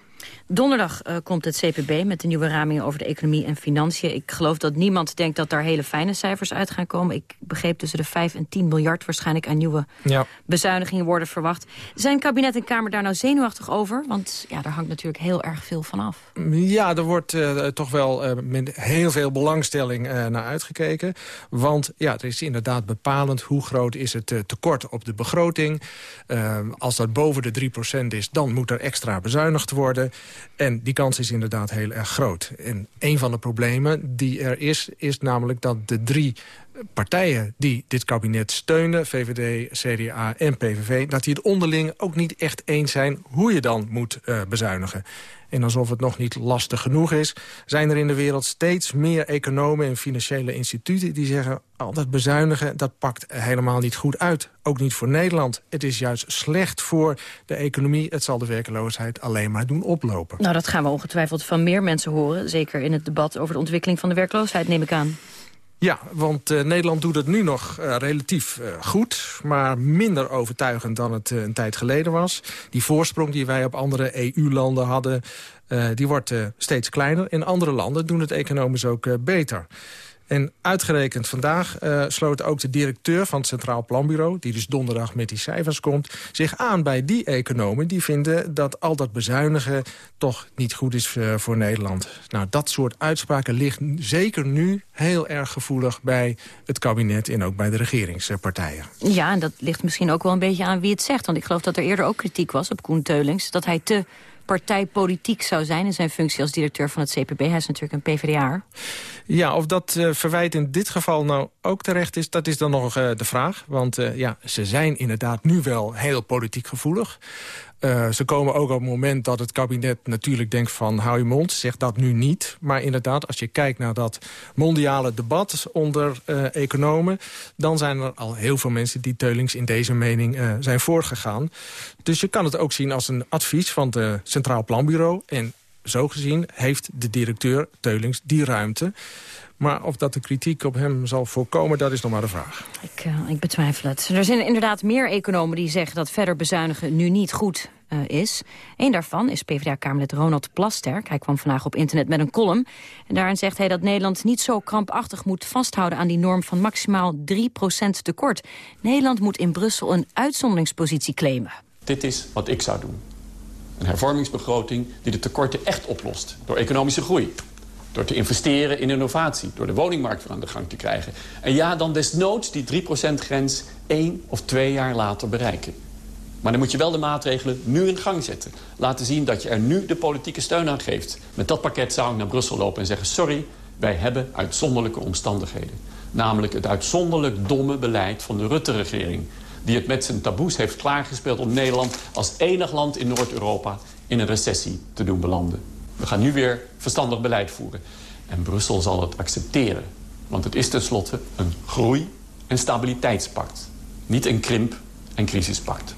Donderdag uh, komt het CPB met de nieuwe ramingen over de economie en financiën. Ik geloof dat niemand denkt dat daar hele fijne cijfers uit gaan komen. Ik begreep tussen de 5 en 10 miljard waarschijnlijk aan nieuwe ja. bezuinigingen worden verwacht. Zijn kabinet en Kamer daar nou zenuwachtig over? Want ja, daar hangt natuurlijk heel erg veel van af. Ja, er wordt uh, toch wel uh, met heel veel belangstelling naar uitgekeken. Want ja, er is inderdaad bepalend hoe groot is het tekort op de begroting. als dat boven de 3% is, dan moet er extra bezuinigd worden. En die kans is inderdaad heel erg groot. En een van de problemen die er is, is namelijk dat de drie partijen die dit kabinet steunen... VVD, CDA en PVV... dat die het onderling ook niet echt eens zijn hoe je dan moet uh, bezuinigen. En alsof het nog niet lastig genoeg is... zijn er in de wereld steeds meer economen en financiële instituten... die zeggen, al dat bezuinigen, dat pakt helemaal niet goed uit. Ook niet voor Nederland. Het is juist slecht voor de economie. Het zal de werkeloosheid alleen maar doen oplopen. Nou, dat gaan we ongetwijfeld van meer mensen horen. Zeker in het debat over de ontwikkeling van de werkloosheid, neem ik aan. Ja, want uh, Nederland doet het nu nog uh, relatief uh, goed... maar minder overtuigend dan het een tijd geleden was. Die voorsprong die wij op andere EU-landen hadden... die wordt steeds kleiner. In andere landen doen het economisch ook beter. En uitgerekend vandaag uh, sloot ook de directeur van het Centraal Planbureau... die dus donderdag met die cijfers komt... zich aan bij die economen die vinden dat al dat bezuinigen... toch niet goed is uh, voor Nederland. Nou, dat soort uitspraken ligt zeker nu heel erg gevoelig... bij het kabinet en ook bij de regeringspartijen. Ja, en dat ligt misschien ook wel een beetje aan wie het zegt. Want ik geloof dat er eerder ook kritiek was op Koen Teulings... dat hij te partijpolitiek zou zijn in zijn functie als directeur van het CPB. Hij is natuurlijk een PvdA. Ja, of dat uh, verwijt in dit geval nou ook terecht is, dat is dan nog uh, de vraag. Want uh, ja, ze zijn inderdaad nu wel heel politiek gevoelig. Uh, ze komen ook op het moment dat het kabinet natuurlijk denkt van... hou je mond, zeg dat nu niet. Maar inderdaad, als je kijkt naar dat mondiale debat onder uh, economen... dan zijn er al heel veel mensen die Teulings in deze mening uh, zijn voorgegaan. Dus je kan het ook zien als een advies van het Centraal Planbureau. En zo gezien heeft de directeur Teulings die ruimte... Maar of dat de kritiek op hem zal voorkomen, dat is nog maar de vraag. Ik, uh, ik betwijfel het. Er zijn inderdaad meer economen die zeggen dat verder bezuinigen nu niet goed uh, is. Eén daarvan is PvdA-kamerlid Ronald Plasterk. Hij kwam vandaag op internet met een column. En daarin zegt hij dat Nederland niet zo krampachtig moet vasthouden... aan die norm van maximaal 3% tekort. Nederland moet in Brussel een uitzonderingspositie claimen. Dit is wat ik zou doen. Een hervormingsbegroting die de tekorten echt oplost. Door economische groei, door te investeren in innovatie. Door de woningmarkt weer aan de gang te krijgen. En ja, dan desnoods die 3%-grens één of twee jaar later bereiken. Maar dan moet je wel de maatregelen nu in gang zetten. Laten zien dat je er nu de politieke steun aan geeft. Met dat pakket zou ik naar Brussel lopen en zeggen... sorry, wij hebben uitzonderlijke omstandigheden. Namelijk het uitzonderlijk domme beleid van de Rutte-regering... die het met zijn taboes heeft klaargespeeld om Nederland... als enig land in Noord-Europa in een recessie te doen belanden. We gaan nu weer verstandig beleid voeren. En Brussel zal het accepteren. Want het is tenslotte een groei- en stabiliteitspact. Niet een krimp- en crisispact.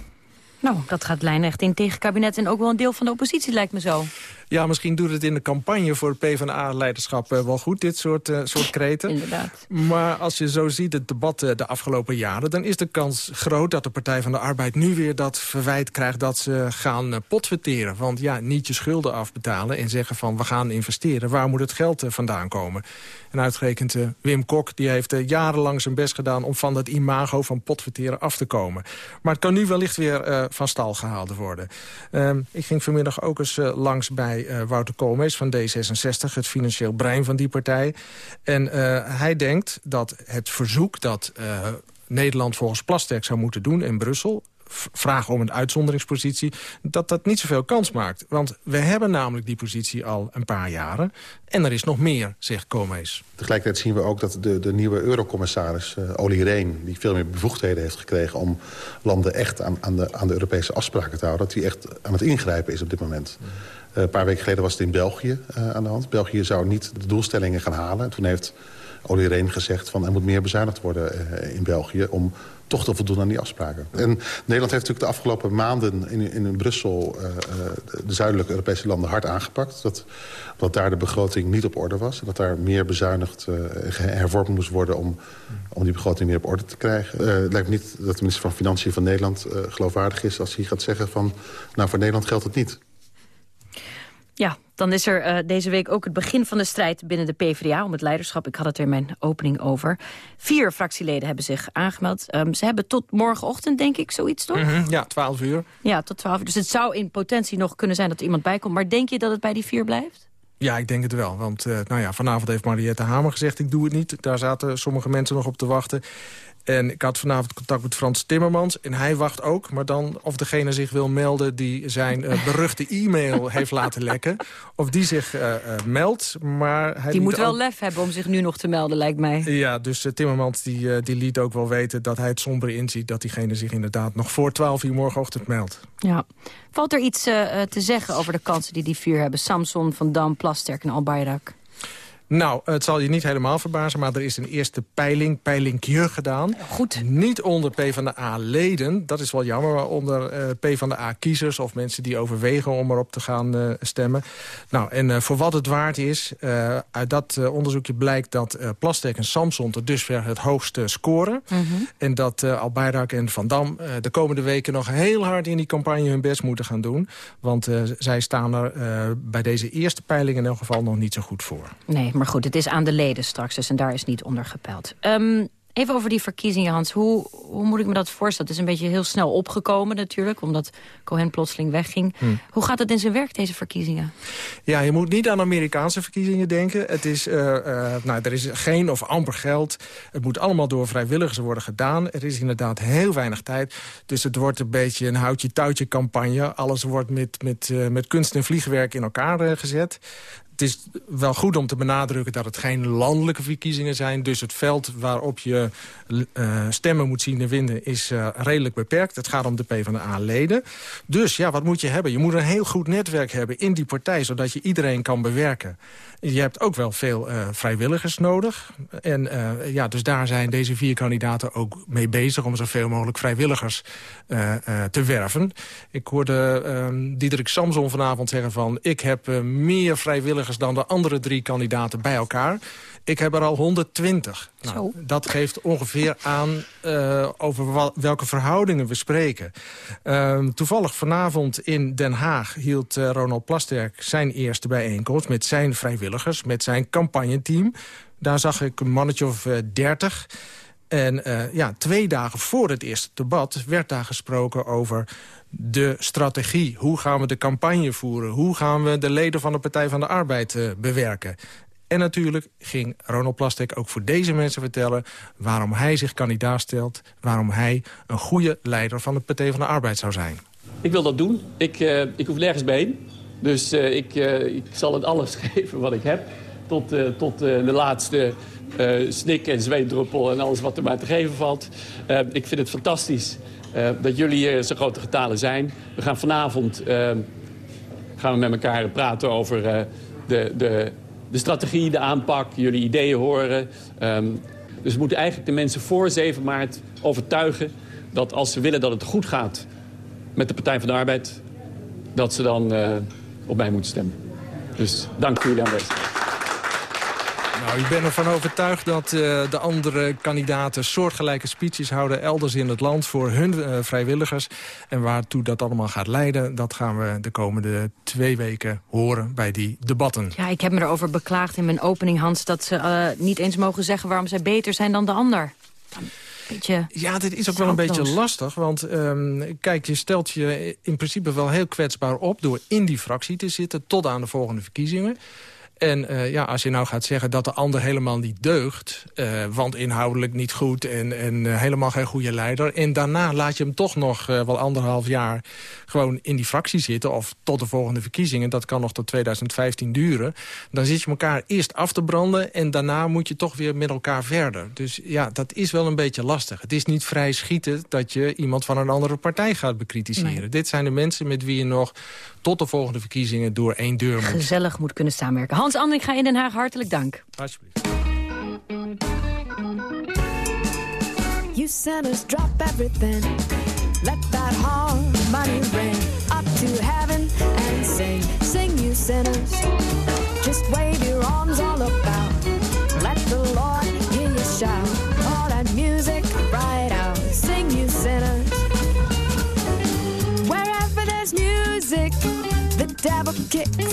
Nou, dat gaat lijnrecht in tegen kabinet en ook wel een deel van de oppositie, lijkt me zo. Ja, misschien doet het in de campagne voor het PvdA-leiderschap uh, wel goed, dit soort, uh, soort kreten. [laughs] Inderdaad. Maar als je zo ziet het debat uh, de afgelopen jaren... dan is de kans groot dat de Partij van de Arbeid nu weer dat verwijt krijgt... dat ze gaan potverteren. Want ja, niet je schulden afbetalen en zeggen van we gaan investeren. Waar moet het geld vandaan komen? En uitgerekend Wim Kok die heeft jarenlang zijn best gedaan... om van dat imago van potverteren af te komen. Maar het kan nu wellicht weer van stal gehaald worden. Ehm, ik ging vanmiddag ook eens langs bij uh, Wouter Koolmees van D66, het financieel brein van die partij. En uh, hij denkt dat het verzoek dat uh, Nederland volgens Plasterk zou moeten doen in Brussel vragen om een uitzonderingspositie... dat dat niet zoveel kans maakt. Want we hebben namelijk die positie al een paar jaren. En er is nog meer, zegt Koolmees. Tegelijkertijd zien we ook dat de, de nieuwe eurocommissaris uh, Olly Rehn... die veel meer bevoegdheden heeft gekregen om landen echt aan, aan, de, aan de Europese afspraken te houden... dat hij echt aan het ingrijpen is op dit moment. Uh, een paar weken geleden was het in België uh, aan de hand. België zou niet de doelstellingen gaan halen. En toen heeft Olly Rehn gezegd van er moet meer bezuinigd worden uh, in België... om toch te voldoen aan die afspraken. En Nederland heeft natuurlijk de afgelopen maanden in, in Brussel... de zuidelijke Europese landen hard aangepakt. Dat, dat daar de begroting niet op orde was. Dat daar meer bezuinigd en hervormd moest worden... om, om die begroting meer op orde te krijgen. het lijkt me niet dat de minister van Financiën van Nederland geloofwaardig is... als hij gaat zeggen van, nou voor Nederland geldt het niet. Ja, dan is er uh, deze week ook het begin van de strijd binnen de PvdA... om het leiderschap. Ik had het er in mijn opening over. Vier fractieleden hebben zich aangemeld. Um, ze hebben tot morgenochtend, denk ik, zoiets, toch? Mm -hmm, ja, 12 uur. Ja, tot 12 uur. Dus het zou in potentie nog kunnen zijn dat er iemand bij komt. Maar denk je dat het bij die vier blijft? Ja, ik denk het wel. Want uh, nou ja, vanavond heeft Mariette Hamer gezegd... ik doe het niet. Daar zaten sommige mensen nog op te wachten. En ik had vanavond contact met Frans Timmermans. En hij wacht ook, maar dan of degene zich wil melden... die zijn uh, [laughs] beruchte e-mail heeft laten lekken. Of die zich uh, uh, meldt. Maar hij die moet wel ook... lef hebben om zich nu nog te melden, lijkt mij. Ja, dus Timmermans die, die liet ook wel weten dat hij het somber inziet... dat diegene zich inderdaad nog voor 12 uur morgenochtend meldt. Ja. Valt er iets te zeggen over de kansen die die vier hebben? Samson, Van Dam, Plasterk en Albayrak? Nou, het zal je niet helemaal verbazen, maar er is een eerste peiling, peilingje gedaan. Goed. Niet onder PvdA-leden, dat is wel jammer, maar onder uh, PvdA-kiezers... of mensen die overwegen om erop te gaan uh, stemmen. Nou, en uh, voor wat het waard is, uit dat onderzoekje blijkt dat Plastek en Samson... tot dusver het hoogste scoren. Mhm. En dat Albayrak en Van Dam de komende weken nog heel hard in die campagne hun best moeten gaan doen. Want zij staan er bij deze eerste peiling in elk geval nog niet zo goed voor. Nee, maar goed, het is aan de leden straks, dus en daar is niet onder gepeild. Um, even over die verkiezingen, Hans. Hoe, hoe moet ik me dat voorstellen? Het is een beetje heel snel opgekomen natuurlijk, omdat Cohen plotseling wegging. Hmm. Hoe gaat het in zijn werk, deze verkiezingen? Ja, je moet niet aan Amerikaanse verkiezingen denken. Het is, uh, uh, nou, er is geen of amper geld. Het moet allemaal door vrijwilligers worden gedaan. Er is inderdaad heel weinig tijd. Dus het wordt een beetje een houtje-touwtje campagne. Alles wordt met, met, uh, met kunst en vliegwerk in elkaar gezet het is wel goed om te benadrukken dat het geen landelijke verkiezingen zijn. Dus het veld waarop je uh, stemmen moet zien te winnen is uh, redelijk beperkt. Het gaat om de PvdA-leden. Dus ja, wat moet je hebben? Je moet een heel goed netwerk hebben in die partij... zodat je iedereen kan bewerken. Je hebt ook wel veel uh, vrijwilligers nodig. En ja, dus daar zijn deze vier kandidaten ook mee bezig... om zoveel mogelijk vrijwilligers te werven. Ik hoorde uh, Diederik Samson vanavond zeggen van... ik heb meer vrijwilligers dan de andere drie kandidaten bij elkaar. Ik heb er al 120. Nou, dat geeft ongeveer aan uh, over welke verhoudingen we spreken. Uh, toevallig vanavond in Den Haag hield uh, Ronald Plasterk zijn eerste bijeenkomst... met zijn vrijwilligers, met zijn campagneteam. Daar zag ik een mannetje of dertig... En uh, ja, twee dagen voor het eerste debat werd daar gesproken over de strategie. Hoe gaan we de campagne voeren? Hoe gaan we de leden van de Partij van de Arbeid uh, bewerken? En natuurlijk ging Ronald Plastek ook voor deze mensen vertellen... waarom hij zich kandidaat stelt... waarom hij een goede leider van de Partij van de Arbeid zou zijn. Ik wil dat doen. Ik, uh, ik hoef nergens heen. Dus uh, ik, uh, ik zal het alles [laughs] geven wat ik heb. Tot, tot de laatste snik en zweetdruppel en alles wat er maar te geven valt. ik vind het fantastisch dat jullie hier zo grote getalen zijn. We gaan vanavond gaan we met elkaar praten over de... de de strategie, de aanpak, jullie ideeën horen. Um, dus we moeten eigenlijk de mensen voor 7 maart overtuigen... dat als ze willen dat het goed gaat met de Partij van de Arbeid... dat ze dan uh, op mij moeten stemmen. Dus dank voor jullie aanwezigheid. Nou, ik ben ervan overtuigd dat uh, de andere kandidaten soortgelijke speeches houden... elders in het land voor hun uh, vrijwilligers. En waartoe dat allemaal gaat leiden... dat gaan we de komende twee weken horen bij die debatten. Ja, ik heb me erover beklaagd in mijn opening, Hans... dat ze uh, niet eens mogen zeggen waarom zij beter zijn dan de ander. Beetje ja, dit is ook wel een beetje lastig. Want um, kijk, je stelt je in principe wel heel kwetsbaar op... door in die fractie te zitten tot aan de volgende verkiezingen. En uh, ja, als je nou gaat zeggen dat de ander helemaal niet deugt... Uh, want inhoudelijk niet goed en, en uh, helemaal geen goede leider... en daarna laat je hem toch nog wel anderhalf jaar gewoon in die fractie zitten... of tot de volgende verkiezingen, dat kan nog tot 2015 duren... dan zit je elkaar eerst af te branden... en daarna moet je toch weer met elkaar verder. Dus ja, dat is wel een beetje lastig. Het is niet vrij schieten dat je iemand van een andere partij gaat bekritiseren. Nee. Dit zijn de mensen met wie je nog tot de volgende verkiezingen... door één deur moet. Gezellig moet kunnen samenwerken. Hans Andringa in Den Haag, hartelijk dank. Alsjeblieft. You sinners drop everything. Let that harmony ring up to heaven and sing. Sing, you sinners. Just wave your arms che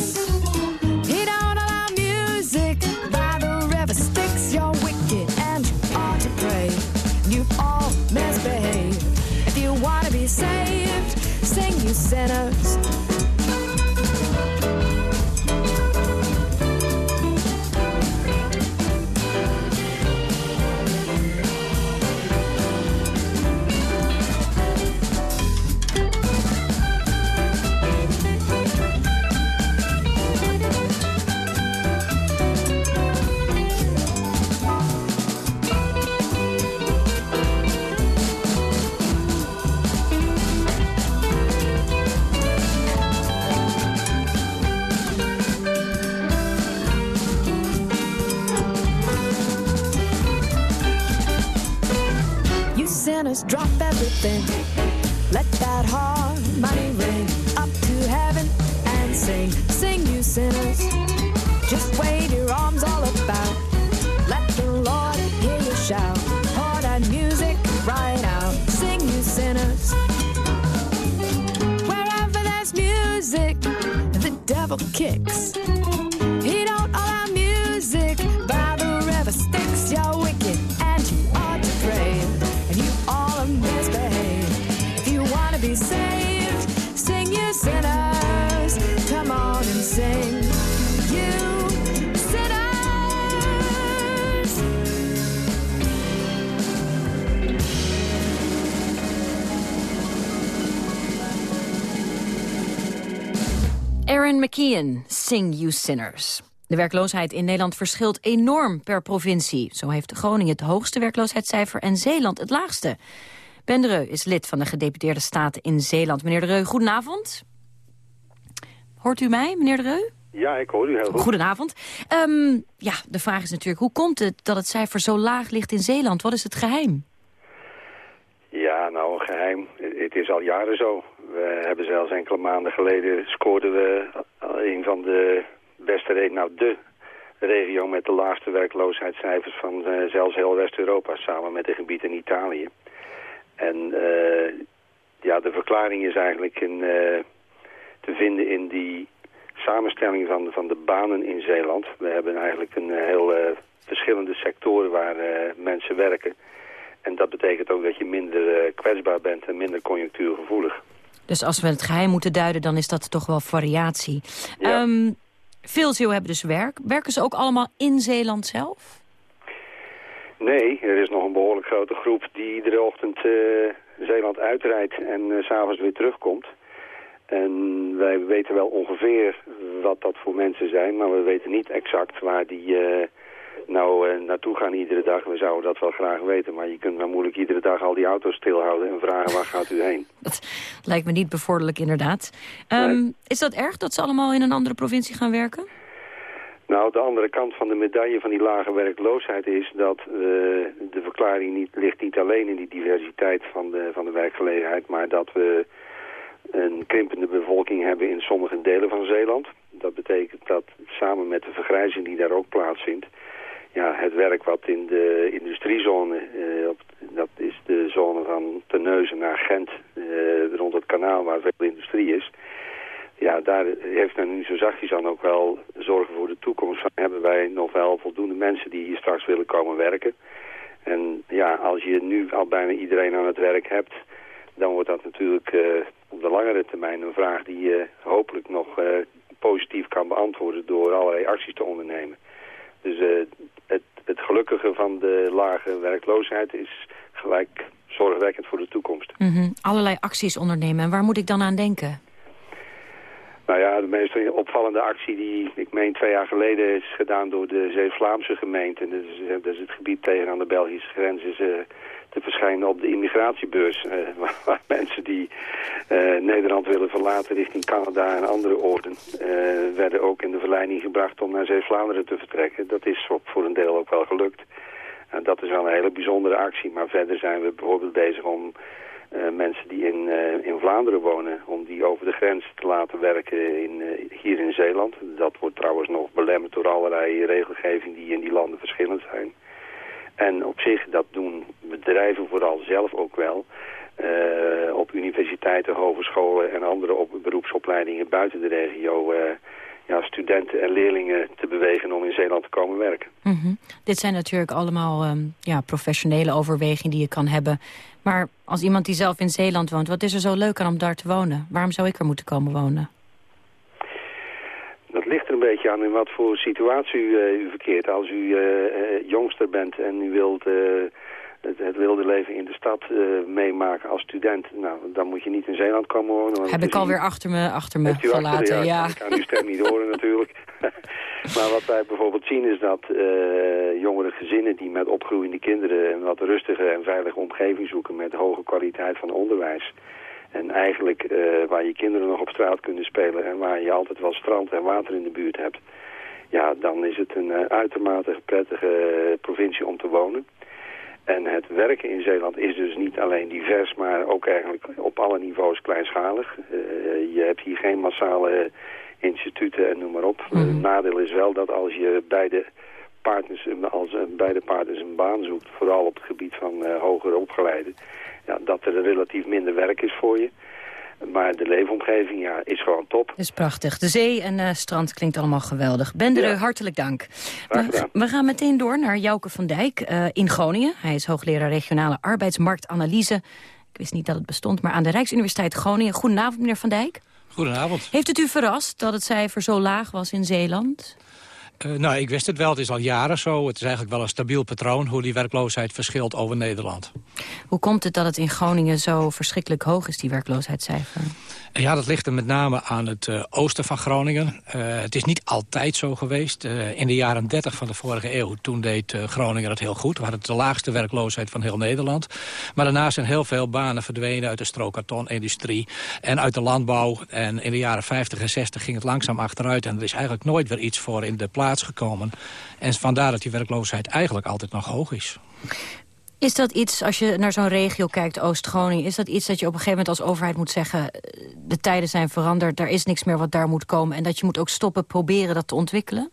Sinners, drop everything. Let that harmony ring up to heaven and sing. Sing, you sinners. Just wave your arms all about. Let the Lord hear you shout. Pour that music right out. Sing, you sinners. Wherever there's music, the devil kicks. Aaron McKeon, Sing You Sinners. De werkloosheid in Nederland verschilt enorm per provincie. Zo heeft Groningen het hoogste werkloosheidscijfer en Zeeland het laagste. Ben de Reu is lid van de gedeputeerde staten in Zeeland. Meneer de Reu, goedenavond. Hoort u mij, meneer de Reu? Ja, ik hoor u heel goed. Goedenavond. Um, ja, de vraag is natuurlijk, hoe komt het dat het cijfer zo laag ligt in Zeeland? Wat is het geheim? Ja, nou, een geheim. Het is al jaren zo. We hebben zelfs enkele maanden geleden scoorden we een van de beste, re nou de regio met de laagste werkloosheidscijfers van uh, zelfs heel West-Europa, samen met een gebied in Italië. En uh, ja, de verklaring is eigenlijk in, te vinden in die samenstelling van, van de banen in Zeeland. We hebben eigenlijk een heel verschillende sectoren waar mensen werken. En dat betekent ook dat je minder kwetsbaar bent en minder conjunctuurgevoelig. Dus als we het geheim moeten duiden, dan is dat toch wel variatie. Ja. Um, veel Zeeuwen hebben dus werk. Werken ze ook allemaal in Zeeland zelf? Nee, er is nog een behoorlijk grote groep die iedere ochtend uh, Zeeland uitrijdt en uh, s'avonds weer terugkomt. En wij weten wel ongeveer wat dat voor mensen zijn, maar we weten niet exact waar die uh, nou uh, naartoe gaan iedere dag. We zouden dat wel graag weten, maar je kunt wel moeilijk iedere dag al die auto's stilhouden en vragen waar gaat u heen. [laughs] Dat lijkt me niet bevorderlijk inderdaad. Um, nee. Is dat erg dat ze allemaal in een andere provincie gaan werken? Nou, de andere kant van de medaille van die lage werkloosheid is dat uh, de verklaring niet, ligt niet alleen in die diversiteit van de, van de werkgelegenheid, maar dat we een krimpende bevolking hebben in sommige delen van Zeeland. Dat betekent dat samen met de vergrijzing die daar ook plaatsvindt... Ja, het werk wat in de industriezone, eh, op, dat is de zone van Terneuzen naar Gent... eh, rond het kanaal waar veel industrie is... Ja, daar heeft men nu zo zachtjes aan ook wel zorgen voor de toekomst. Van, hebben wij nog wel voldoende mensen die hier straks willen komen werken? En ja, als je nu al bijna iedereen aan het werk hebt... dan wordt dat natuurlijk eh, op de langere termijn een vraag die je hopelijk nog positief kan beantwoorden... door allerlei acties te ondernemen. Dus eh, het, het gelukkige van de lage werkloosheid is gelijk zorgwekkend voor de toekomst. Mhm. Allerlei acties ondernemen. En waar moet ik dan aan denken? Nou ja, de meest opvallende actie die, ik meen, twee jaar geleden is gedaan door de Zeeuws-Vlaamse gemeente. En dat is, eh, dat is het gebied tegen aan de Belgische grens is, eh, te verschijnen op de immigratiebeurs. eh, [laughs] waar, mensen die eh, Nederland willen verlaten richting Canada en andere oorden... eh, werden ook in de verleiding gebracht om naar Zeeuws-Vlaanderen te vertrekken. Dat is op, voor een deel ook wel gelukt. En dat is wel een hele bijzondere actie. Maar verder zijn we bijvoorbeeld bezig om mensen die in, in Vlaanderen wonen... om die over de grens te laten werken in, hier in Zeeland. Dat wordt trouwens nog belemmerd door allerlei regelgeving die in die landen verschillend zijn. En op zich, dat doen bedrijven vooral zelf ook wel... eh, op universiteiten, hogescholen en andere op beroepsopleidingen buiten de regio... eh, ja, studenten en leerlingen te bewegen om in Zeeland te komen werken. Mhm. Dit zijn natuurlijk allemaal ehm, ja, professionele overwegingen die je kan hebben. Maar als iemand die zelf in Zeeland woont, wat is er zo leuk aan om daar te wonen? Waarom zou ik er moeten komen wonen? Een beetje aan in wat voor situatie u, eh, u verkeert. Als u eh, eh, jongster bent en u wilt het, het wilde leven in de stad meemaken als student... Nou, dan moet je niet in Zeeland komen wonen. Heb ik alweer achter me, achter me achter- verlaten, ja. Ik kan uw stem niet horen [laughs] natuurlijk. [laughs] maar wat wij bijvoorbeeld zien is dat eh, jongere gezinnen die met opgroeiende kinderen... een wat rustige en veilige omgeving zoeken met hoge kwaliteit van onderwijs... En eigenlijk eh, waar je kinderen nog op straat kunnen spelen en waar je altijd wel strand en water in de buurt hebt. Ja, dan is het een eh, uitermate prettige eh, provincie om te wonen. En het werken in Zeeland is dus niet alleen divers, maar ook eigenlijk op alle niveaus kleinschalig. Je hebt hier geen massale instituten en noem maar op. Het nadeel is wel dat als je beide partners, als beide partners een baan zoekt, vooral op het gebied van eh hoger opgeleiden, ja, dat er relatief minder werk is voor je. Maar de leefomgeving ja, is gewoon top. Dat is prachtig. De zee en eh, strand klinkt allemaal geweldig. Bendere, hartelijk dank. We, we gaan meteen door naar Jouke van Dijk eh, in Groningen. Hij is hoogleraar regionale arbeidsmarktanalyse. Ik wist niet dat het bestond, maar aan de Rijksuniversiteit Groningen. Goedenavond, meneer van Dijk. Goedenavond. Heeft het u verrast dat het cijfer zo laag was in Zeeland? Uh, nou, ik wist het wel. Het is al jaren zo. Het is eigenlijk wel een stabiel patroon hoe die werkloosheid verschilt over Nederland. Hoe komt het dat het in Groningen zo verschrikkelijk hoog is, die werkloosheidscijfer? Ja, dat ligt er met name aan het uh, oosten van Groningen. Uh, het is niet altijd zo geweest. In de jaren 30 van de vorige eeuw, toen deed Groningen het heel goed. We hadden de laagste werkloosheid van heel Nederland. Maar daarna zijn heel veel banen verdwenen uit de strookkartonindustrie en uit de landbouw. En in de jaren 50 en 60 ging het langzaam achteruit. En er is eigenlijk nooit weer iets voor in de plaats gekomen. En vandaar dat die werkloosheid eigenlijk altijd nog hoog is. Is dat iets, als je naar zo'n regio kijkt, Oost-Groningen... is dat iets dat je op een gegeven moment als overheid moet zeggen... de tijden zijn veranderd, er is niks meer wat daar moet komen... en dat je moet ook stoppen proberen dat te ontwikkelen?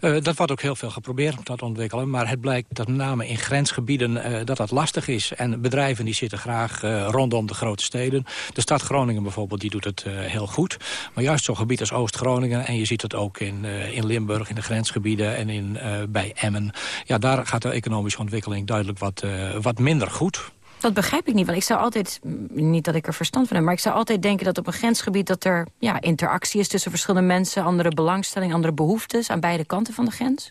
Uh, dat wordt ook heel veel geprobeerd om dat te ontwikkelen. Maar het blijkt dat met name in grensgebieden uh, dat dat lastig is. En bedrijven die zitten graag uh, rondom de grote steden. De stad Groningen bijvoorbeeld, die doet het heel goed. Maar juist zo'n gebied als Oost-Groningen... en je ziet het ook in, in Limburg, in de grensgebieden en in, bij Emmen... ja, daar gaat de economische ontwikkeling duidelijk wat, wat minder goed. Dat begrijp ik niet, want ik zou altijd, niet dat ik er verstand van heb... maar ik zou altijd denken dat op een grensgebied... dat er ja, interactie is tussen verschillende mensen... andere belangstellingen, andere behoeftes aan beide kanten van de grens?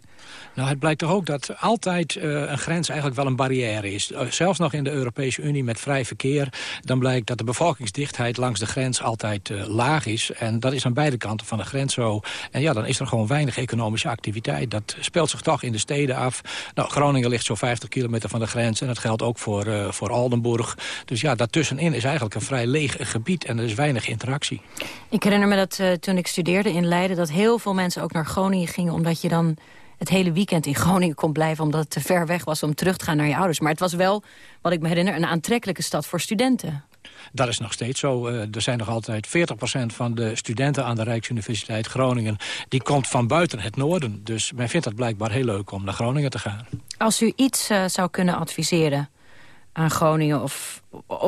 Nou, het blijkt toch ook dat altijd uh, een grens eigenlijk wel een barrière is. Uh, zelfs nog in de Europese Unie met vrij verkeer... dan blijkt dat de bevolkingsdichtheid langs de grens altijd uh, laag is. En dat is aan beide kanten van de grens zo. En ja, dan is er gewoon weinig economische activiteit. Dat speelt zich toch in de steden af. Nou, Groningen ligt zo 50 kilometer van de grens... en dat geldt ook voor, voor Oldenburg. Dus ja, daartussenin is eigenlijk een vrij leeg gebied... en er is weinig interactie. Ik herinner me dat toen ik studeerde in Leiden... dat heel veel mensen ook naar Groningen gingen... omdat je dan het hele weekend in Groningen kon blijven... omdat het te ver weg was om terug te gaan naar je ouders. Maar het was wel, wat ik me herinner, een aantrekkelijke stad voor studenten. Dat is nog steeds zo. Uh, er zijn nog altijd 40% van de studenten aan de Rijksuniversiteit Groningen... die komt van buiten het noorden. Dus men vindt het blijkbaar heel leuk om naar Groningen te gaan. Als u iets uh, zou kunnen adviseren aan Groningen... of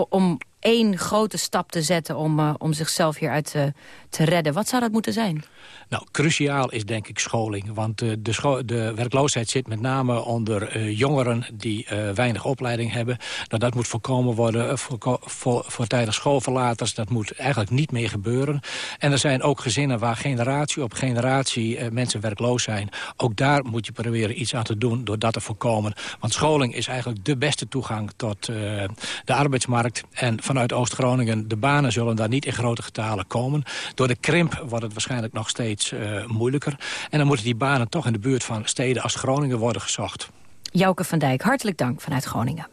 om één grote stap te zetten om, uh, om zichzelf hieruit te, te redden... wat zou dat moeten zijn? Nou, cruciaal is denk ik scholing. Want uh, de, de, werkloosheid zit met name onder uh, jongeren die uh, weinig opleiding hebben. Nou, dat moet voorkomen worden voor, voor, schoolverlaters. Dat moet eigenlijk niet meer gebeuren. En er zijn ook gezinnen waar generatie op generatie mensen werkloos zijn. Ook daar moet je proberen iets aan te doen door dat te voorkomen. Want scholing is eigenlijk de beste toegang tot de arbeidsmarkt. En vanuit Oost-Groningen, de banen zullen daar niet in grote getalen komen. Door de krimp wordt het waarschijnlijk nog steeds uh, moeilijker. En dan moeten die banen toch in de buurt van steden als Groningen worden gezocht. Jouke van Dijk, hartelijk dank vanuit Groningen.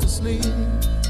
to sleep.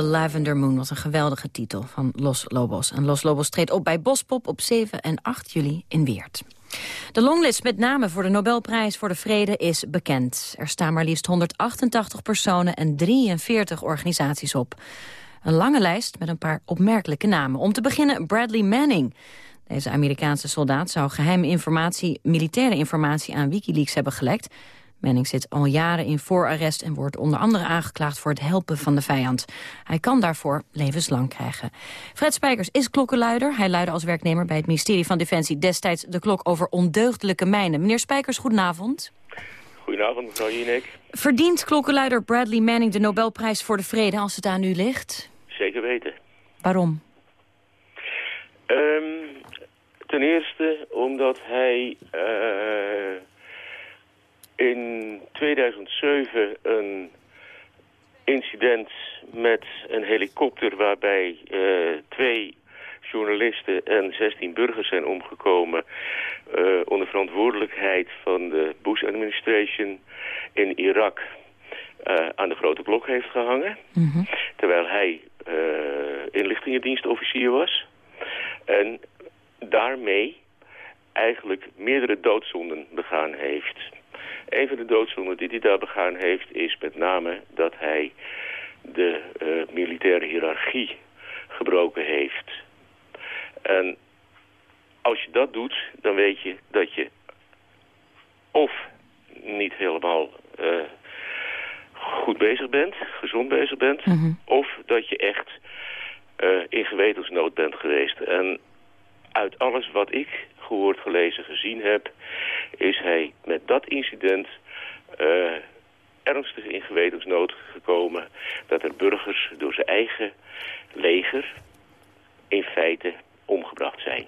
The Lavender Moon was een geweldige titel van Los Lobos. En Los Lobos treedt op bij Bospop op 7 en 8 juli in Weert. De longlist met namen voor de Nobelprijs voor de Vrede is bekend. Er staan maar liefst 188 personen en 43 organisaties op. Een lange lijst met een paar opmerkelijke namen. Om te beginnen Bradley Manning. Deze Amerikaanse soldaat zou geheime informatie, militaire informatie aan Wikileaks hebben gelekt Manning zit al jaren in voorarrest en wordt onder andere aangeklaagd voor het helpen van de vijand. Hij kan daarvoor levenslang krijgen. Fred Spijkers is klokkenluider. Hij luidde als werknemer bij het ministerie van Defensie destijds de klok over ondeugdelijke mijnen. Meneer Spijkers, goedenavond. Goedenavond, mevrouw Jinek. Verdient klokkenluider Bradley Manning de Nobelprijs voor de Vrede als het aan u ligt? Zeker weten. Waarom? Um, ten eerste omdat hij uh, in 2007 een incident met een helikopter waarbij uh, twee journalisten en 16 burgers zijn omgekomen uh, onder verantwoordelijkheid van de Bush-administration in Irak uh, aan de grote klok heeft gehangen. Mm -hmm. Terwijl hij inlichtingendienstofficier was. En daarmee eigenlijk meerdere doodzonden begaan heeft. Een van de doodzonden die hij daar begaan heeft is met name dat hij de uh, militaire hiërarchie gebroken heeft. En als je dat doet, dan weet je dat je of niet helemaal uh, goed bezig bent, gezond bezig bent, mm -hmm. of dat je echt uh, in gewetensnood bent geweest. En uit alles wat ik gehoord, gelezen, gezien heb, is hij met dat incident uh, ernstig in gewetensnood gekomen dat er burgers door zijn eigen leger in feite omgebracht zijn.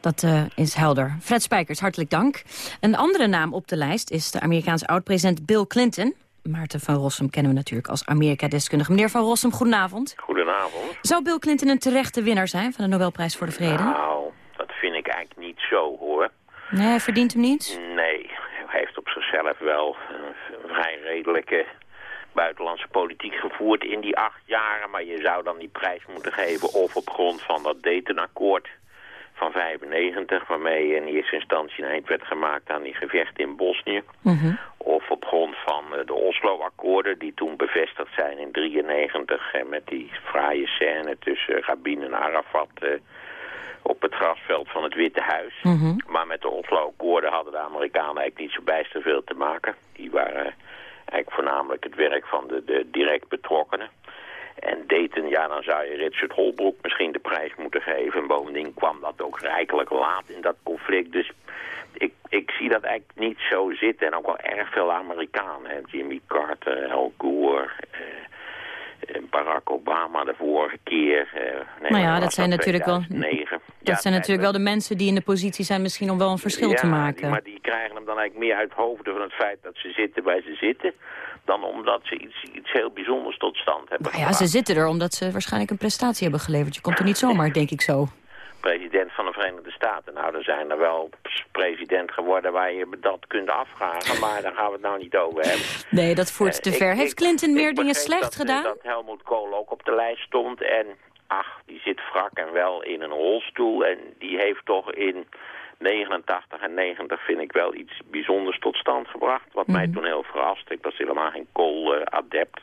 Dat uh, is helder. Fred Spijkers, hartelijk dank. Een andere naam op de lijst is de Amerikaanse oud-president Bill Clinton. Maarten van Rossum kennen we natuurlijk als Amerika-deskundige. Meneer van Rossum, goedenavond. Goedenavond. Zou Bill Clinton een terechte winnaar zijn van de Nobelprijs voor de Vrede? Nou, dat vind ik eigenlijk niet zo, hoor. Nee, hij verdient hem niet? Nee, hij heeft op zichzelf wel een vrij redelijke buitenlandse politiek gevoerd in die acht jaren. Maar je zou dan die prijs moeten geven of op grond van dat Dayton-akkoord van 95... waarmee in eerste instantie een eind werd gemaakt aan die gevechten in Bosnië. Mm -hmm. Grond van de Oslo-akkoorden die toen bevestigd zijn in 93... en met die fraaie scène tussen Rabin en Arafat... Uh, op het grasveld van het Witte Huis. Mm -hmm. Maar met de Oslo-akkoorden hadden de Amerikanen eigenlijk niet zo bijster veel te maken. Die waren eigenlijk voornamelijk het werk van de, de direct betrokkenen. En Dayton, ja, dan zou je Richard Holbrooke misschien de prijs moeten geven. En bovendien kwam dat ook rijkelijk laat in dat conflict. Dus ik, ik zie dat eigenlijk niet zo zitten. En ook wel erg veel Amerikanen. Hè. Jimmy Carter, Al Gore... Eh, Barack Obama de vorige keer. Nee, nou ja, dat zijn natuurlijk wel. Dat ja, zijn natuurlijk wel de mensen die in de positie zijn misschien om wel een verschil ja, te maken. maar die krijgen hem dan eigenlijk meer uit hoofden van het feit dat ze zitten waar ze zitten. Dan omdat ze iets, iets heel bijzonders tot stand hebben nou ja, ze zitten er omdat ze waarschijnlijk een prestatie hebben geleverd. Je komt er niet [laughs] zomaar, denk ik zo. President van de Verenigde Staten. Nou, er zijn er wel president geworden waar je dat kunt afvragen. Maar daar gaan we het nou niet over hebben. Nee, dat voert uh, te ver. Ik, Heeft Clinton meer dingen slecht dat, gedaan? dat Helmut Kohl ook op de lijst stond. En ach, die zit wrak en wel in een rolstoel. En die heeft toch in 89 en 90 vind ik wel iets bijzonders tot stand gebracht. Wat mm -hmm. mij toen heel verrast. Ik was helemaal geen Kohl-adept.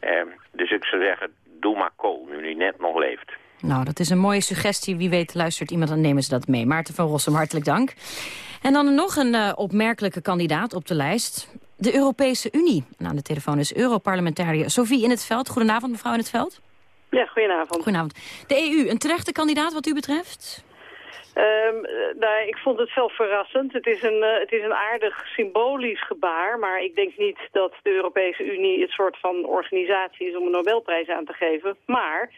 Uh, dus ik zou zeggen, doe maar Kohl, nu hij net nog leeft. Nou, dat is een mooie suggestie. Wie weet luistert iemand, dan nemen ze dat mee. Maarten van Rossum, hartelijk dank. En dan nog een uh, opmerkelijke kandidaat op de lijst. De Europese Unie. En aan de telefoon is Europarlementariër Sophie in het Veld. Goedenavond, mevrouw in het Veld. Ja, goedenavond. Goedenavond. De EU, een terechte kandidaat wat u betreft? Um, nou, ik vond het zelf verrassend. Het is, een, uh, het is een aardig symbolisch gebaar, maar ik denk niet dat de Europese Unie het soort van organisatie is om een Nobelprijs aan te geven. Maar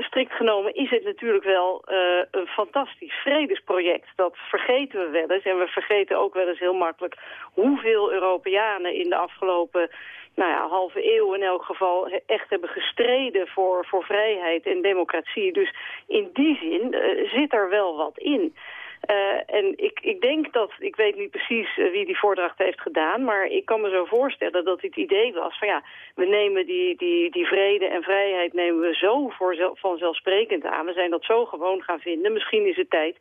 strikt genomen is het natuurlijk wel uh, een fantastisch vredesproject. Dat vergeten we wel eens. En we vergeten ook wel eens heel makkelijk hoeveel Europeanen in de afgelopen nou ja, halve eeuw in elk geval echt hebben gestreden voor, voor vrijheid en democratie. Dus in die zin zit er wel wat in. Uh, en ik, ik denk dat, ik weet niet precies uh, wie die voordracht heeft gedaan... maar ik kan me zo voorstellen dat het idee was van ja... we nemen die, die, die vrede en vrijheid nemen we zo voor vanzelfsprekend aan. We zijn dat zo gewoon gaan vinden. Misschien is het tijd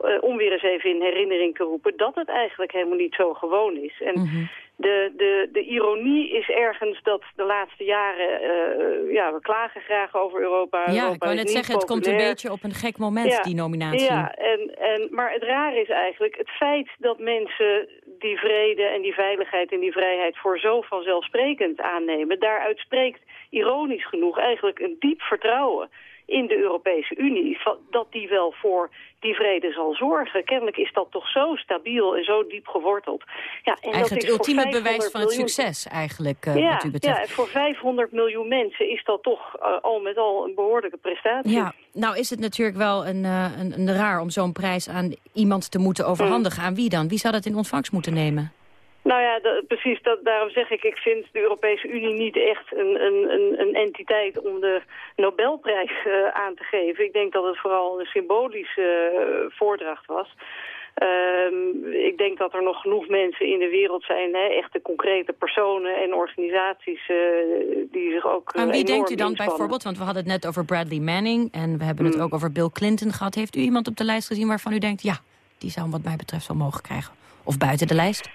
uh, om weer eens even in herinnering te roepen... dat het eigenlijk helemaal niet zo gewoon is. En -hmm. De, de, de ironie is ergens dat de laatste jaren... Uh, ja, we klagen graag over Europa. Ja, Europa ik wou net zeggen, het komt een beetje op een gek moment, ja, die nominatie. Ja, en, en, maar het raar is eigenlijk het feit dat mensen die vrede en die veiligheid en die vrijheid voor zo vanzelfsprekend aannemen. Daaruit spreekt ironisch genoeg eigenlijk een diep vertrouwen in de Europese Unie, dat die wel voor die vrede zal zorgen. Kennelijk is dat toch zo stabiel en zo diep geworteld. Ja, en eigenlijk dat is het ultieme bewijs van het succes eigenlijk, uh, ja, wat u betreft. Ja, voor 500 miljoen mensen is dat toch uh, al met al een behoorlijke prestatie. Ja, nou is het natuurlijk wel een, uh, een, een raar om zo'n prijs aan iemand te moeten overhandigen. Aan wie dan? Wie zou dat in ontvangst moeten nemen? Nou ja, dat, precies. Dat, daarom zeg ik, ik vind de Europese Unie niet echt een, een, een, een entiteit om de Nobelprijs uh, aan te geven. Ik denk dat het vooral een symbolische uh, voordracht was. Um, ik denk dat er nog genoeg mensen in de wereld zijn, hè, echte concrete personen en organisaties uh, die zich ook Aan wie denkt u dan bijvoorbeeld? Want we hadden het net over Bradley Manning en we hebben het ook over Bill Clinton gehad. Heeft u iemand op de lijst gezien waarvan u denkt, ja, die zou wat mij betreft wel mogen krijgen? Of buiten de lijst?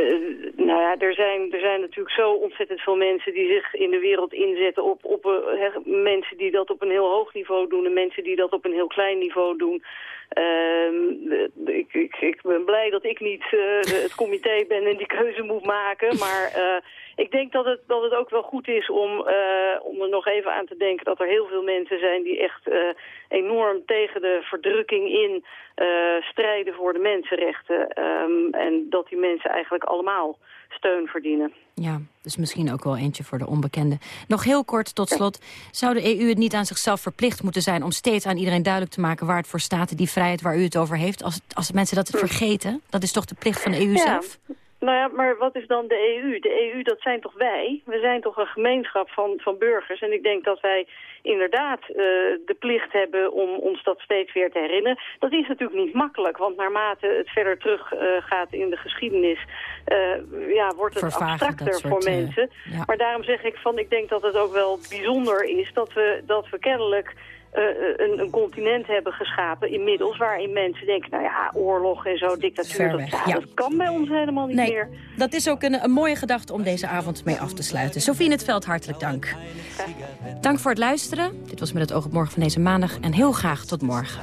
Uh, nou ja, er zijn, er zijn natuurlijk zo ontzettend veel mensen die zich in de wereld inzetten op, op uh, mensen die dat op een heel hoog niveau doen en mensen die dat op een heel klein niveau doen. Uh, ik, ik, ik, ben blij dat ik niet het comité ben en die keuze moet maken, maar ik denk dat het, dat het ook wel goed is om, om er nog even aan te denken dat er heel veel mensen zijn die echt enorm tegen de verdrukking in strijden voor de mensenrechten. Um, en dat die mensen eigenlijk allemaal steun verdienen. Ja, dus misschien ook wel eentje voor de onbekende. Nog heel kort tot slot. Zou de EU het niet aan zichzelf verplicht moeten zijn... om steeds aan iedereen duidelijk te maken waar het voor staat... die vrijheid waar u het over heeft? Als, als mensen dat vergeten, dat is toch de plicht van de EU ja. zelf? Nou ja, maar wat is dan de EU? De EU, dat zijn toch wij? We zijn toch een gemeenschap van, van burgers. En ik denk dat wij inderdaad uh, de plicht hebben om ons dat steeds weer te herinneren. Dat is natuurlijk niet makkelijk, want naarmate het verder terug uh, gaat in de geschiedenis... Uh, ja, wordt het Vervagen, abstracter soort, voor mensen. ja. Maar daarom zeg ik van, ik denk dat het ook wel bijzonder is... dat we, dat we kennelijk... Uh, een, een, continent hebben geschapen inmiddels... waarin mensen denken, nou ja, oorlog en zo, dictatuur... Dat, ja, ja. dat, kan bij ons helemaal niet nee, meer. Dat is ook een, een, mooie gedachte om deze avond mee af te sluiten. Sofie in het veld, hartelijk dank. Dank voor het luisteren. Dit was met het oog op morgen van deze maandag. En heel graag tot morgen.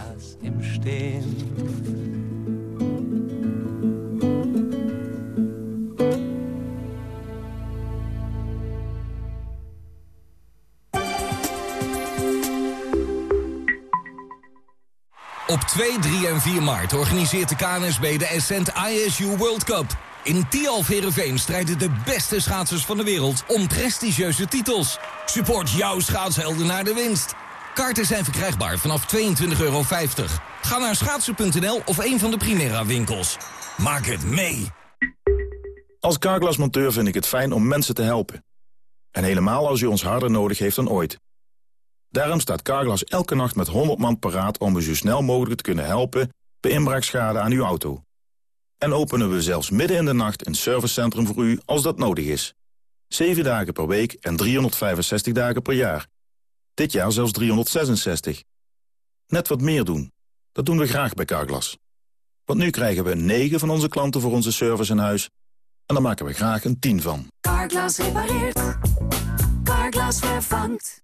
Op 2, 3 en 4 maart organiseert de KNSB de Ascent ISU World Cup. In Tialf Heerenveen strijden de beste schaatsers van de wereld om prestigieuze titels. Support jouw schaatshelden naar de winst. Kaarten zijn verkrijgbaar vanaf 22,50 euro. Ga naar schaatsen.nl of een van de Primera winkels. Maak het mee! Als Carglass-monteur vind ik het fijn om mensen te helpen. En helemaal als u ons harder nodig heeft dan ooit. Daarom staat Carglass elke nacht met 100 man paraat om u zo snel mogelijk te kunnen helpen bij inbraakschade aan uw auto. En openen we zelfs midden in de nacht een servicecentrum voor u als dat nodig is. 7 dagen per week en 365 dagen per jaar. Dit jaar zelfs 366. Net wat meer doen. Dat doen we graag bij Carglass. Want nu krijgen we 9 van onze klanten voor onze service in huis. En daar maken we graag een 10 van. Carglass repareert. Carglass vervangt.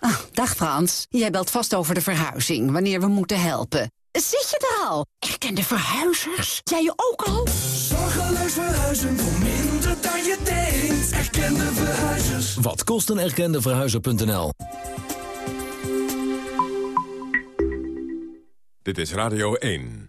Oh, dag Frans, jij belt vast over de verhuizing, wanneer we moeten helpen. Zit je er al? Erkende verhuizers? Jij je ook al? Zorgeloos verhuizen voor minder dan je denkt. Erkende verhuizers. Wat kost een erkende verhuizer.nl? Dit is Radio 1.